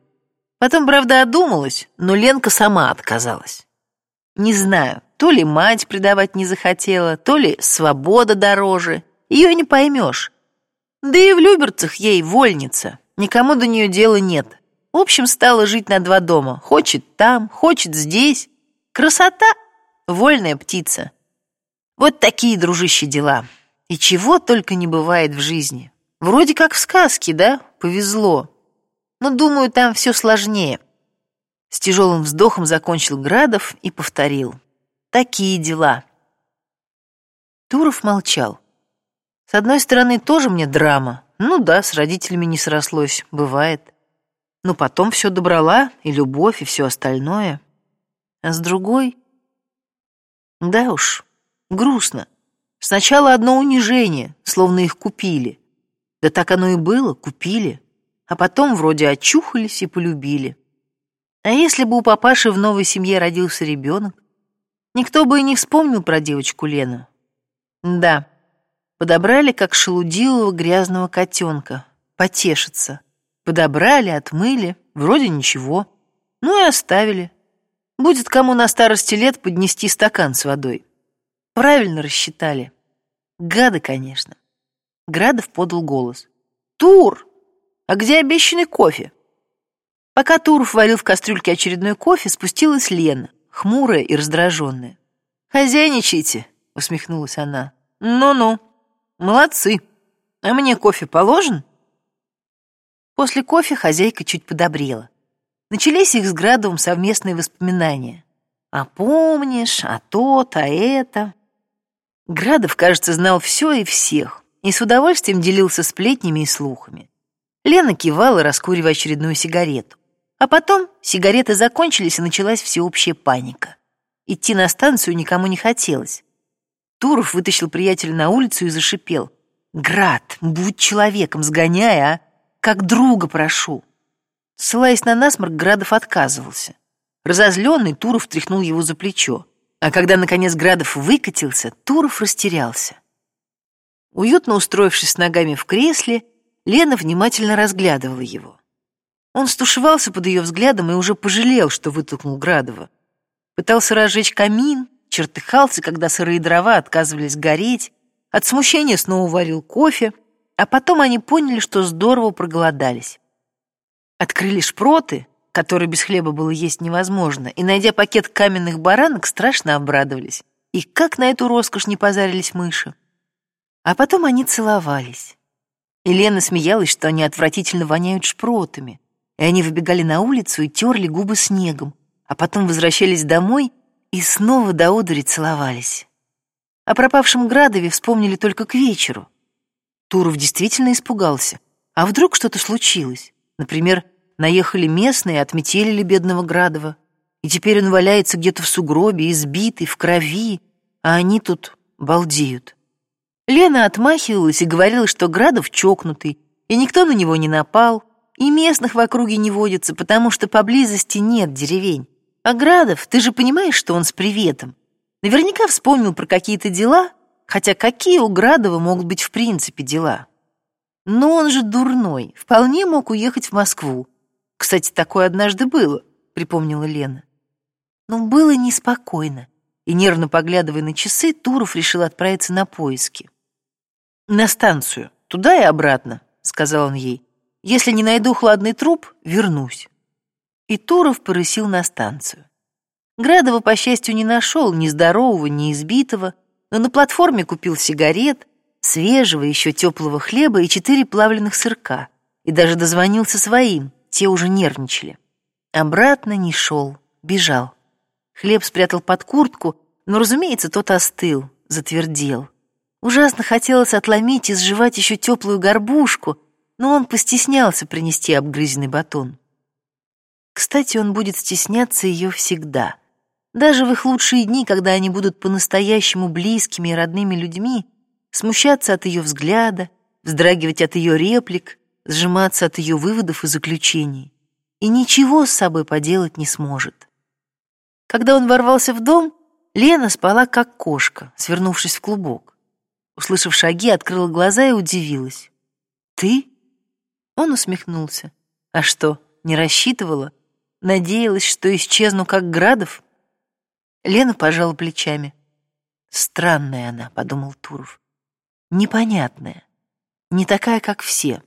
Потом, правда, одумалась, но Ленка сама отказалась. Не знаю, то ли мать предавать не захотела, то ли свобода дороже. Ее не поймешь. Да и в Люберцах ей вольница, никому до нее дела нет. В общем, стала жить на два дома. Хочет там, хочет здесь. Красота — вольная птица. Вот такие, дружище, дела. И чего только не бывает в жизни. Вроде как в сказке, да? Повезло. Но, думаю, там все сложнее. С тяжелым вздохом закончил Градов и повторил. Такие дела. Туров молчал. С одной стороны, тоже мне драма. Ну да, с родителями не срослось, бывает. Но потом все добрала, и любовь, и все остальное. А с другой... Да уж, грустно. Сначала одно унижение, словно их купили. Да так оно и было, купили. А потом вроде очухались и полюбили. А если бы у папаши в новой семье родился ребенок, никто бы и не вспомнил про девочку Лену. Да, подобрали как шелудивого грязного котенка, потешиться. Подобрали, отмыли, вроде ничего. Ну и оставили. Будет кому на старости лет поднести стакан с водой. Правильно рассчитали. Гады, конечно. Градов подал голос. «Тур! А где обещанный кофе?» Пока Туров варил в кастрюльке очередной кофе, спустилась Лена, хмурая и раздраженная. «Хозяйничайте», — усмехнулась она. «Ну-ну, молодцы. А мне кофе положен?» После кофе хозяйка чуть подобрела. Начались их с Градовым совместные воспоминания. «А помнишь, а тот, а это...» Градов, кажется, знал все и всех, и с удовольствием делился сплетнями и слухами. Лена кивала, раскуривая очередную сигарету. А потом сигареты закончились, и началась всеобщая паника. Идти на станцию никому не хотелось. Туров вытащил приятеля на улицу и зашипел. «Град, будь человеком, сгоняй, а! Как друга прошу!» Ссылаясь на насморк, Градов отказывался. Разозленный Туров тряхнул его за плечо. А когда, наконец, Градов выкатился, Туров растерялся. Уютно устроившись ногами в кресле, Лена внимательно разглядывала его. Он стушевался под ее взглядом и уже пожалел, что вытолкнул Градова. Пытался разжечь камин, чертыхался, когда сырые дрова отказывались гореть, от смущения снова варил кофе, а потом они поняли, что здорово проголодались. Открыли шпроты, который без хлеба было есть невозможно, и, найдя пакет каменных баранок, страшно обрадовались. И как на эту роскошь не позарились мыши. А потом они целовались. Елена смеялась, что они отвратительно воняют шпротами, и они выбегали на улицу и терли губы снегом, а потом возвращались домой и снова до одури целовались. О пропавшем Градове вспомнили только к вечеру. Туров действительно испугался. А вдруг что-то случилось? Например, Наехали местные, отметелили бедного Градова. И теперь он валяется где-то в сугробе, избитый, в крови, а они тут балдеют. Лена отмахивалась и говорила, что Градов чокнутый, и никто на него не напал, и местных в округе не водится, потому что поблизости нет деревень. А Градов, ты же понимаешь, что он с приветом. Наверняка вспомнил про какие-то дела, хотя какие у Градова могут быть в принципе дела? Но он же дурной, вполне мог уехать в Москву, кстати, такое однажды было, припомнила Лена. Но было неспокойно, и нервно поглядывая на часы, Туров решил отправиться на поиски. На станцию, туда и обратно, сказал он ей. Если не найду хладный труп, вернусь. И Туров порысил на станцию. Градова, по счастью, не нашел ни здорового, ни избитого, но на платформе купил сигарет, свежего, еще теплого хлеба и четыре плавленных сырка, и даже дозвонился своим, те уже нервничали. Обратно не шел, бежал. Хлеб спрятал под куртку, но, разумеется, тот остыл, затвердел. Ужасно хотелось отломить и сживать еще теплую горбушку, но он постеснялся принести обгрызенный батон. Кстати, он будет стесняться ее всегда. Даже в их лучшие дни, когда они будут по-настоящему близкими и родными людьми, смущаться от ее взгляда, вздрагивать от ее реплик, сжиматься от ее выводов и заключений, и ничего с собой поделать не сможет. Когда он ворвался в дом, Лена спала как кошка, свернувшись в клубок. Услышав шаги, открыла глаза и удивилась. «Ты?» Он усмехнулся. «А что, не рассчитывала? Надеялась, что исчезну, как Градов?» Лена пожала плечами. «Странная она», — подумал Туров. «Непонятная. Не такая, как все».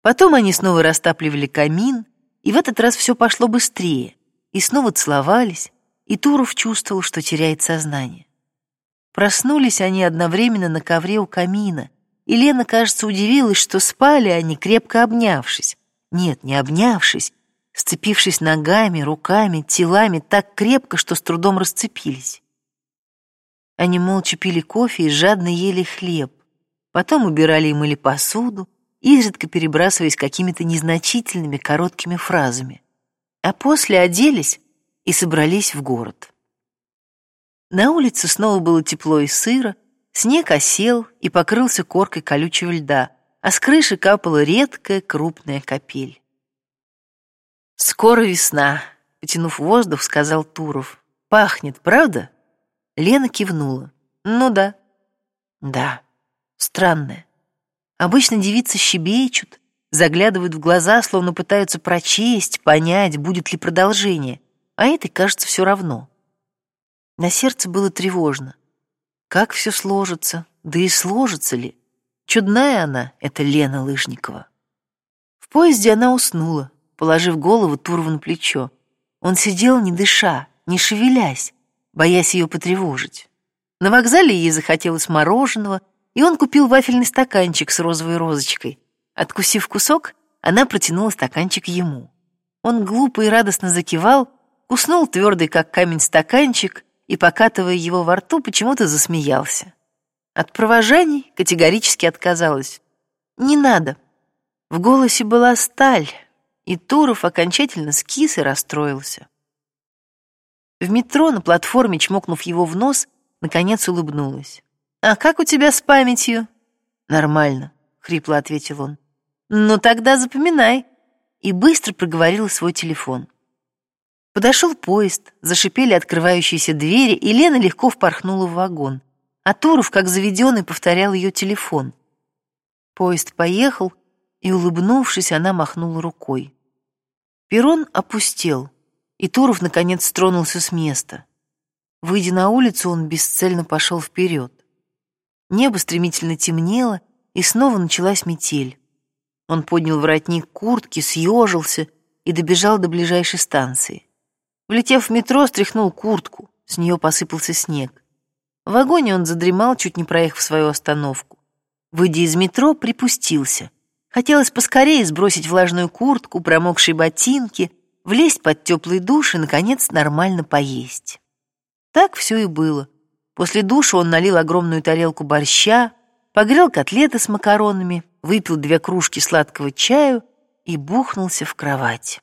Потом они снова растапливали камин, и в этот раз все пошло быстрее, и снова целовались, и Туров чувствовал, что теряет сознание. Проснулись они одновременно на ковре у камина, и Лена, кажется, удивилась, что спали они, крепко обнявшись. Нет, не обнявшись, сцепившись ногами, руками, телами так крепко, что с трудом расцепились. Они молча пили кофе и жадно ели хлеб, потом убирали и мыли посуду, изредка перебрасываясь какими-то незначительными короткими фразами. А после оделись и собрались в город. На улице снова было тепло и сыро, снег осел и покрылся коркой колючего льда, а с крыши капала редкая крупная капель. «Скоро весна», — потянув воздух, сказал Туров. «Пахнет, правда?» Лена кивнула. «Ну да». «Да, странное. Обычно девицы щебечут, заглядывают в глаза, словно пытаются прочесть, понять, будет ли продолжение, а этой, кажется, все равно». На сердце было тревожно. Как все сложится, да и сложится ли? Чудная она, эта Лена Лыжникова. В поезде она уснула, положив голову Турову на плечо. Он сидел, не дыша, не шевелясь, боясь ее потревожить. На вокзале ей захотелось мороженого, и он купил вафельный стаканчик с розовой розочкой. Откусив кусок, она протянула стаканчик ему. Он глупо и радостно закивал, уснул твердый, как камень, стаканчик и, покатывая его во рту, почему-то засмеялся. От провожаний категорически отказалась. «Не надо». В голосе была сталь, и Туров окончательно скис и расстроился. В метро на платформе, чмокнув его в нос, наконец улыбнулась. «А как у тебя с памятью?» «Нормально», — хрипло ответил он. «Ну тогда запоминай». И быстро проговорил свой телефон. Подошел поезд, зашипели открывающиеся двери, и Лена легко впорхнула в вагон. А Туров, как заведенный, повторял ее телефон. Поезд поехал, и, улыбнувшись, она махнула рукой. Перрон опустел, и Туров, наконец, стронулся с места. Выйдя на улицу, он бесцельно пошел вперед. Небо стремительно темнело, и снова началась метель. Он поднял воротник куртки, съежился и добежал до ближайшей станции. Влетев в метро, стряхнул куртку, с нее посыпался снег. В вагоне он задремал, чуть не проехав свою остановку. Выйдя из метро, припустился. Хотелось поскорее сбросить влажную куртку, промокшие ботинки, влезть под теплый душ и, наконец, нормально поесть. Так все и было. После душа он налил огромную тарелку борща, погрел котлеты с макаронами, выпил две кружки сладкого чаю и бухнулся в кровать.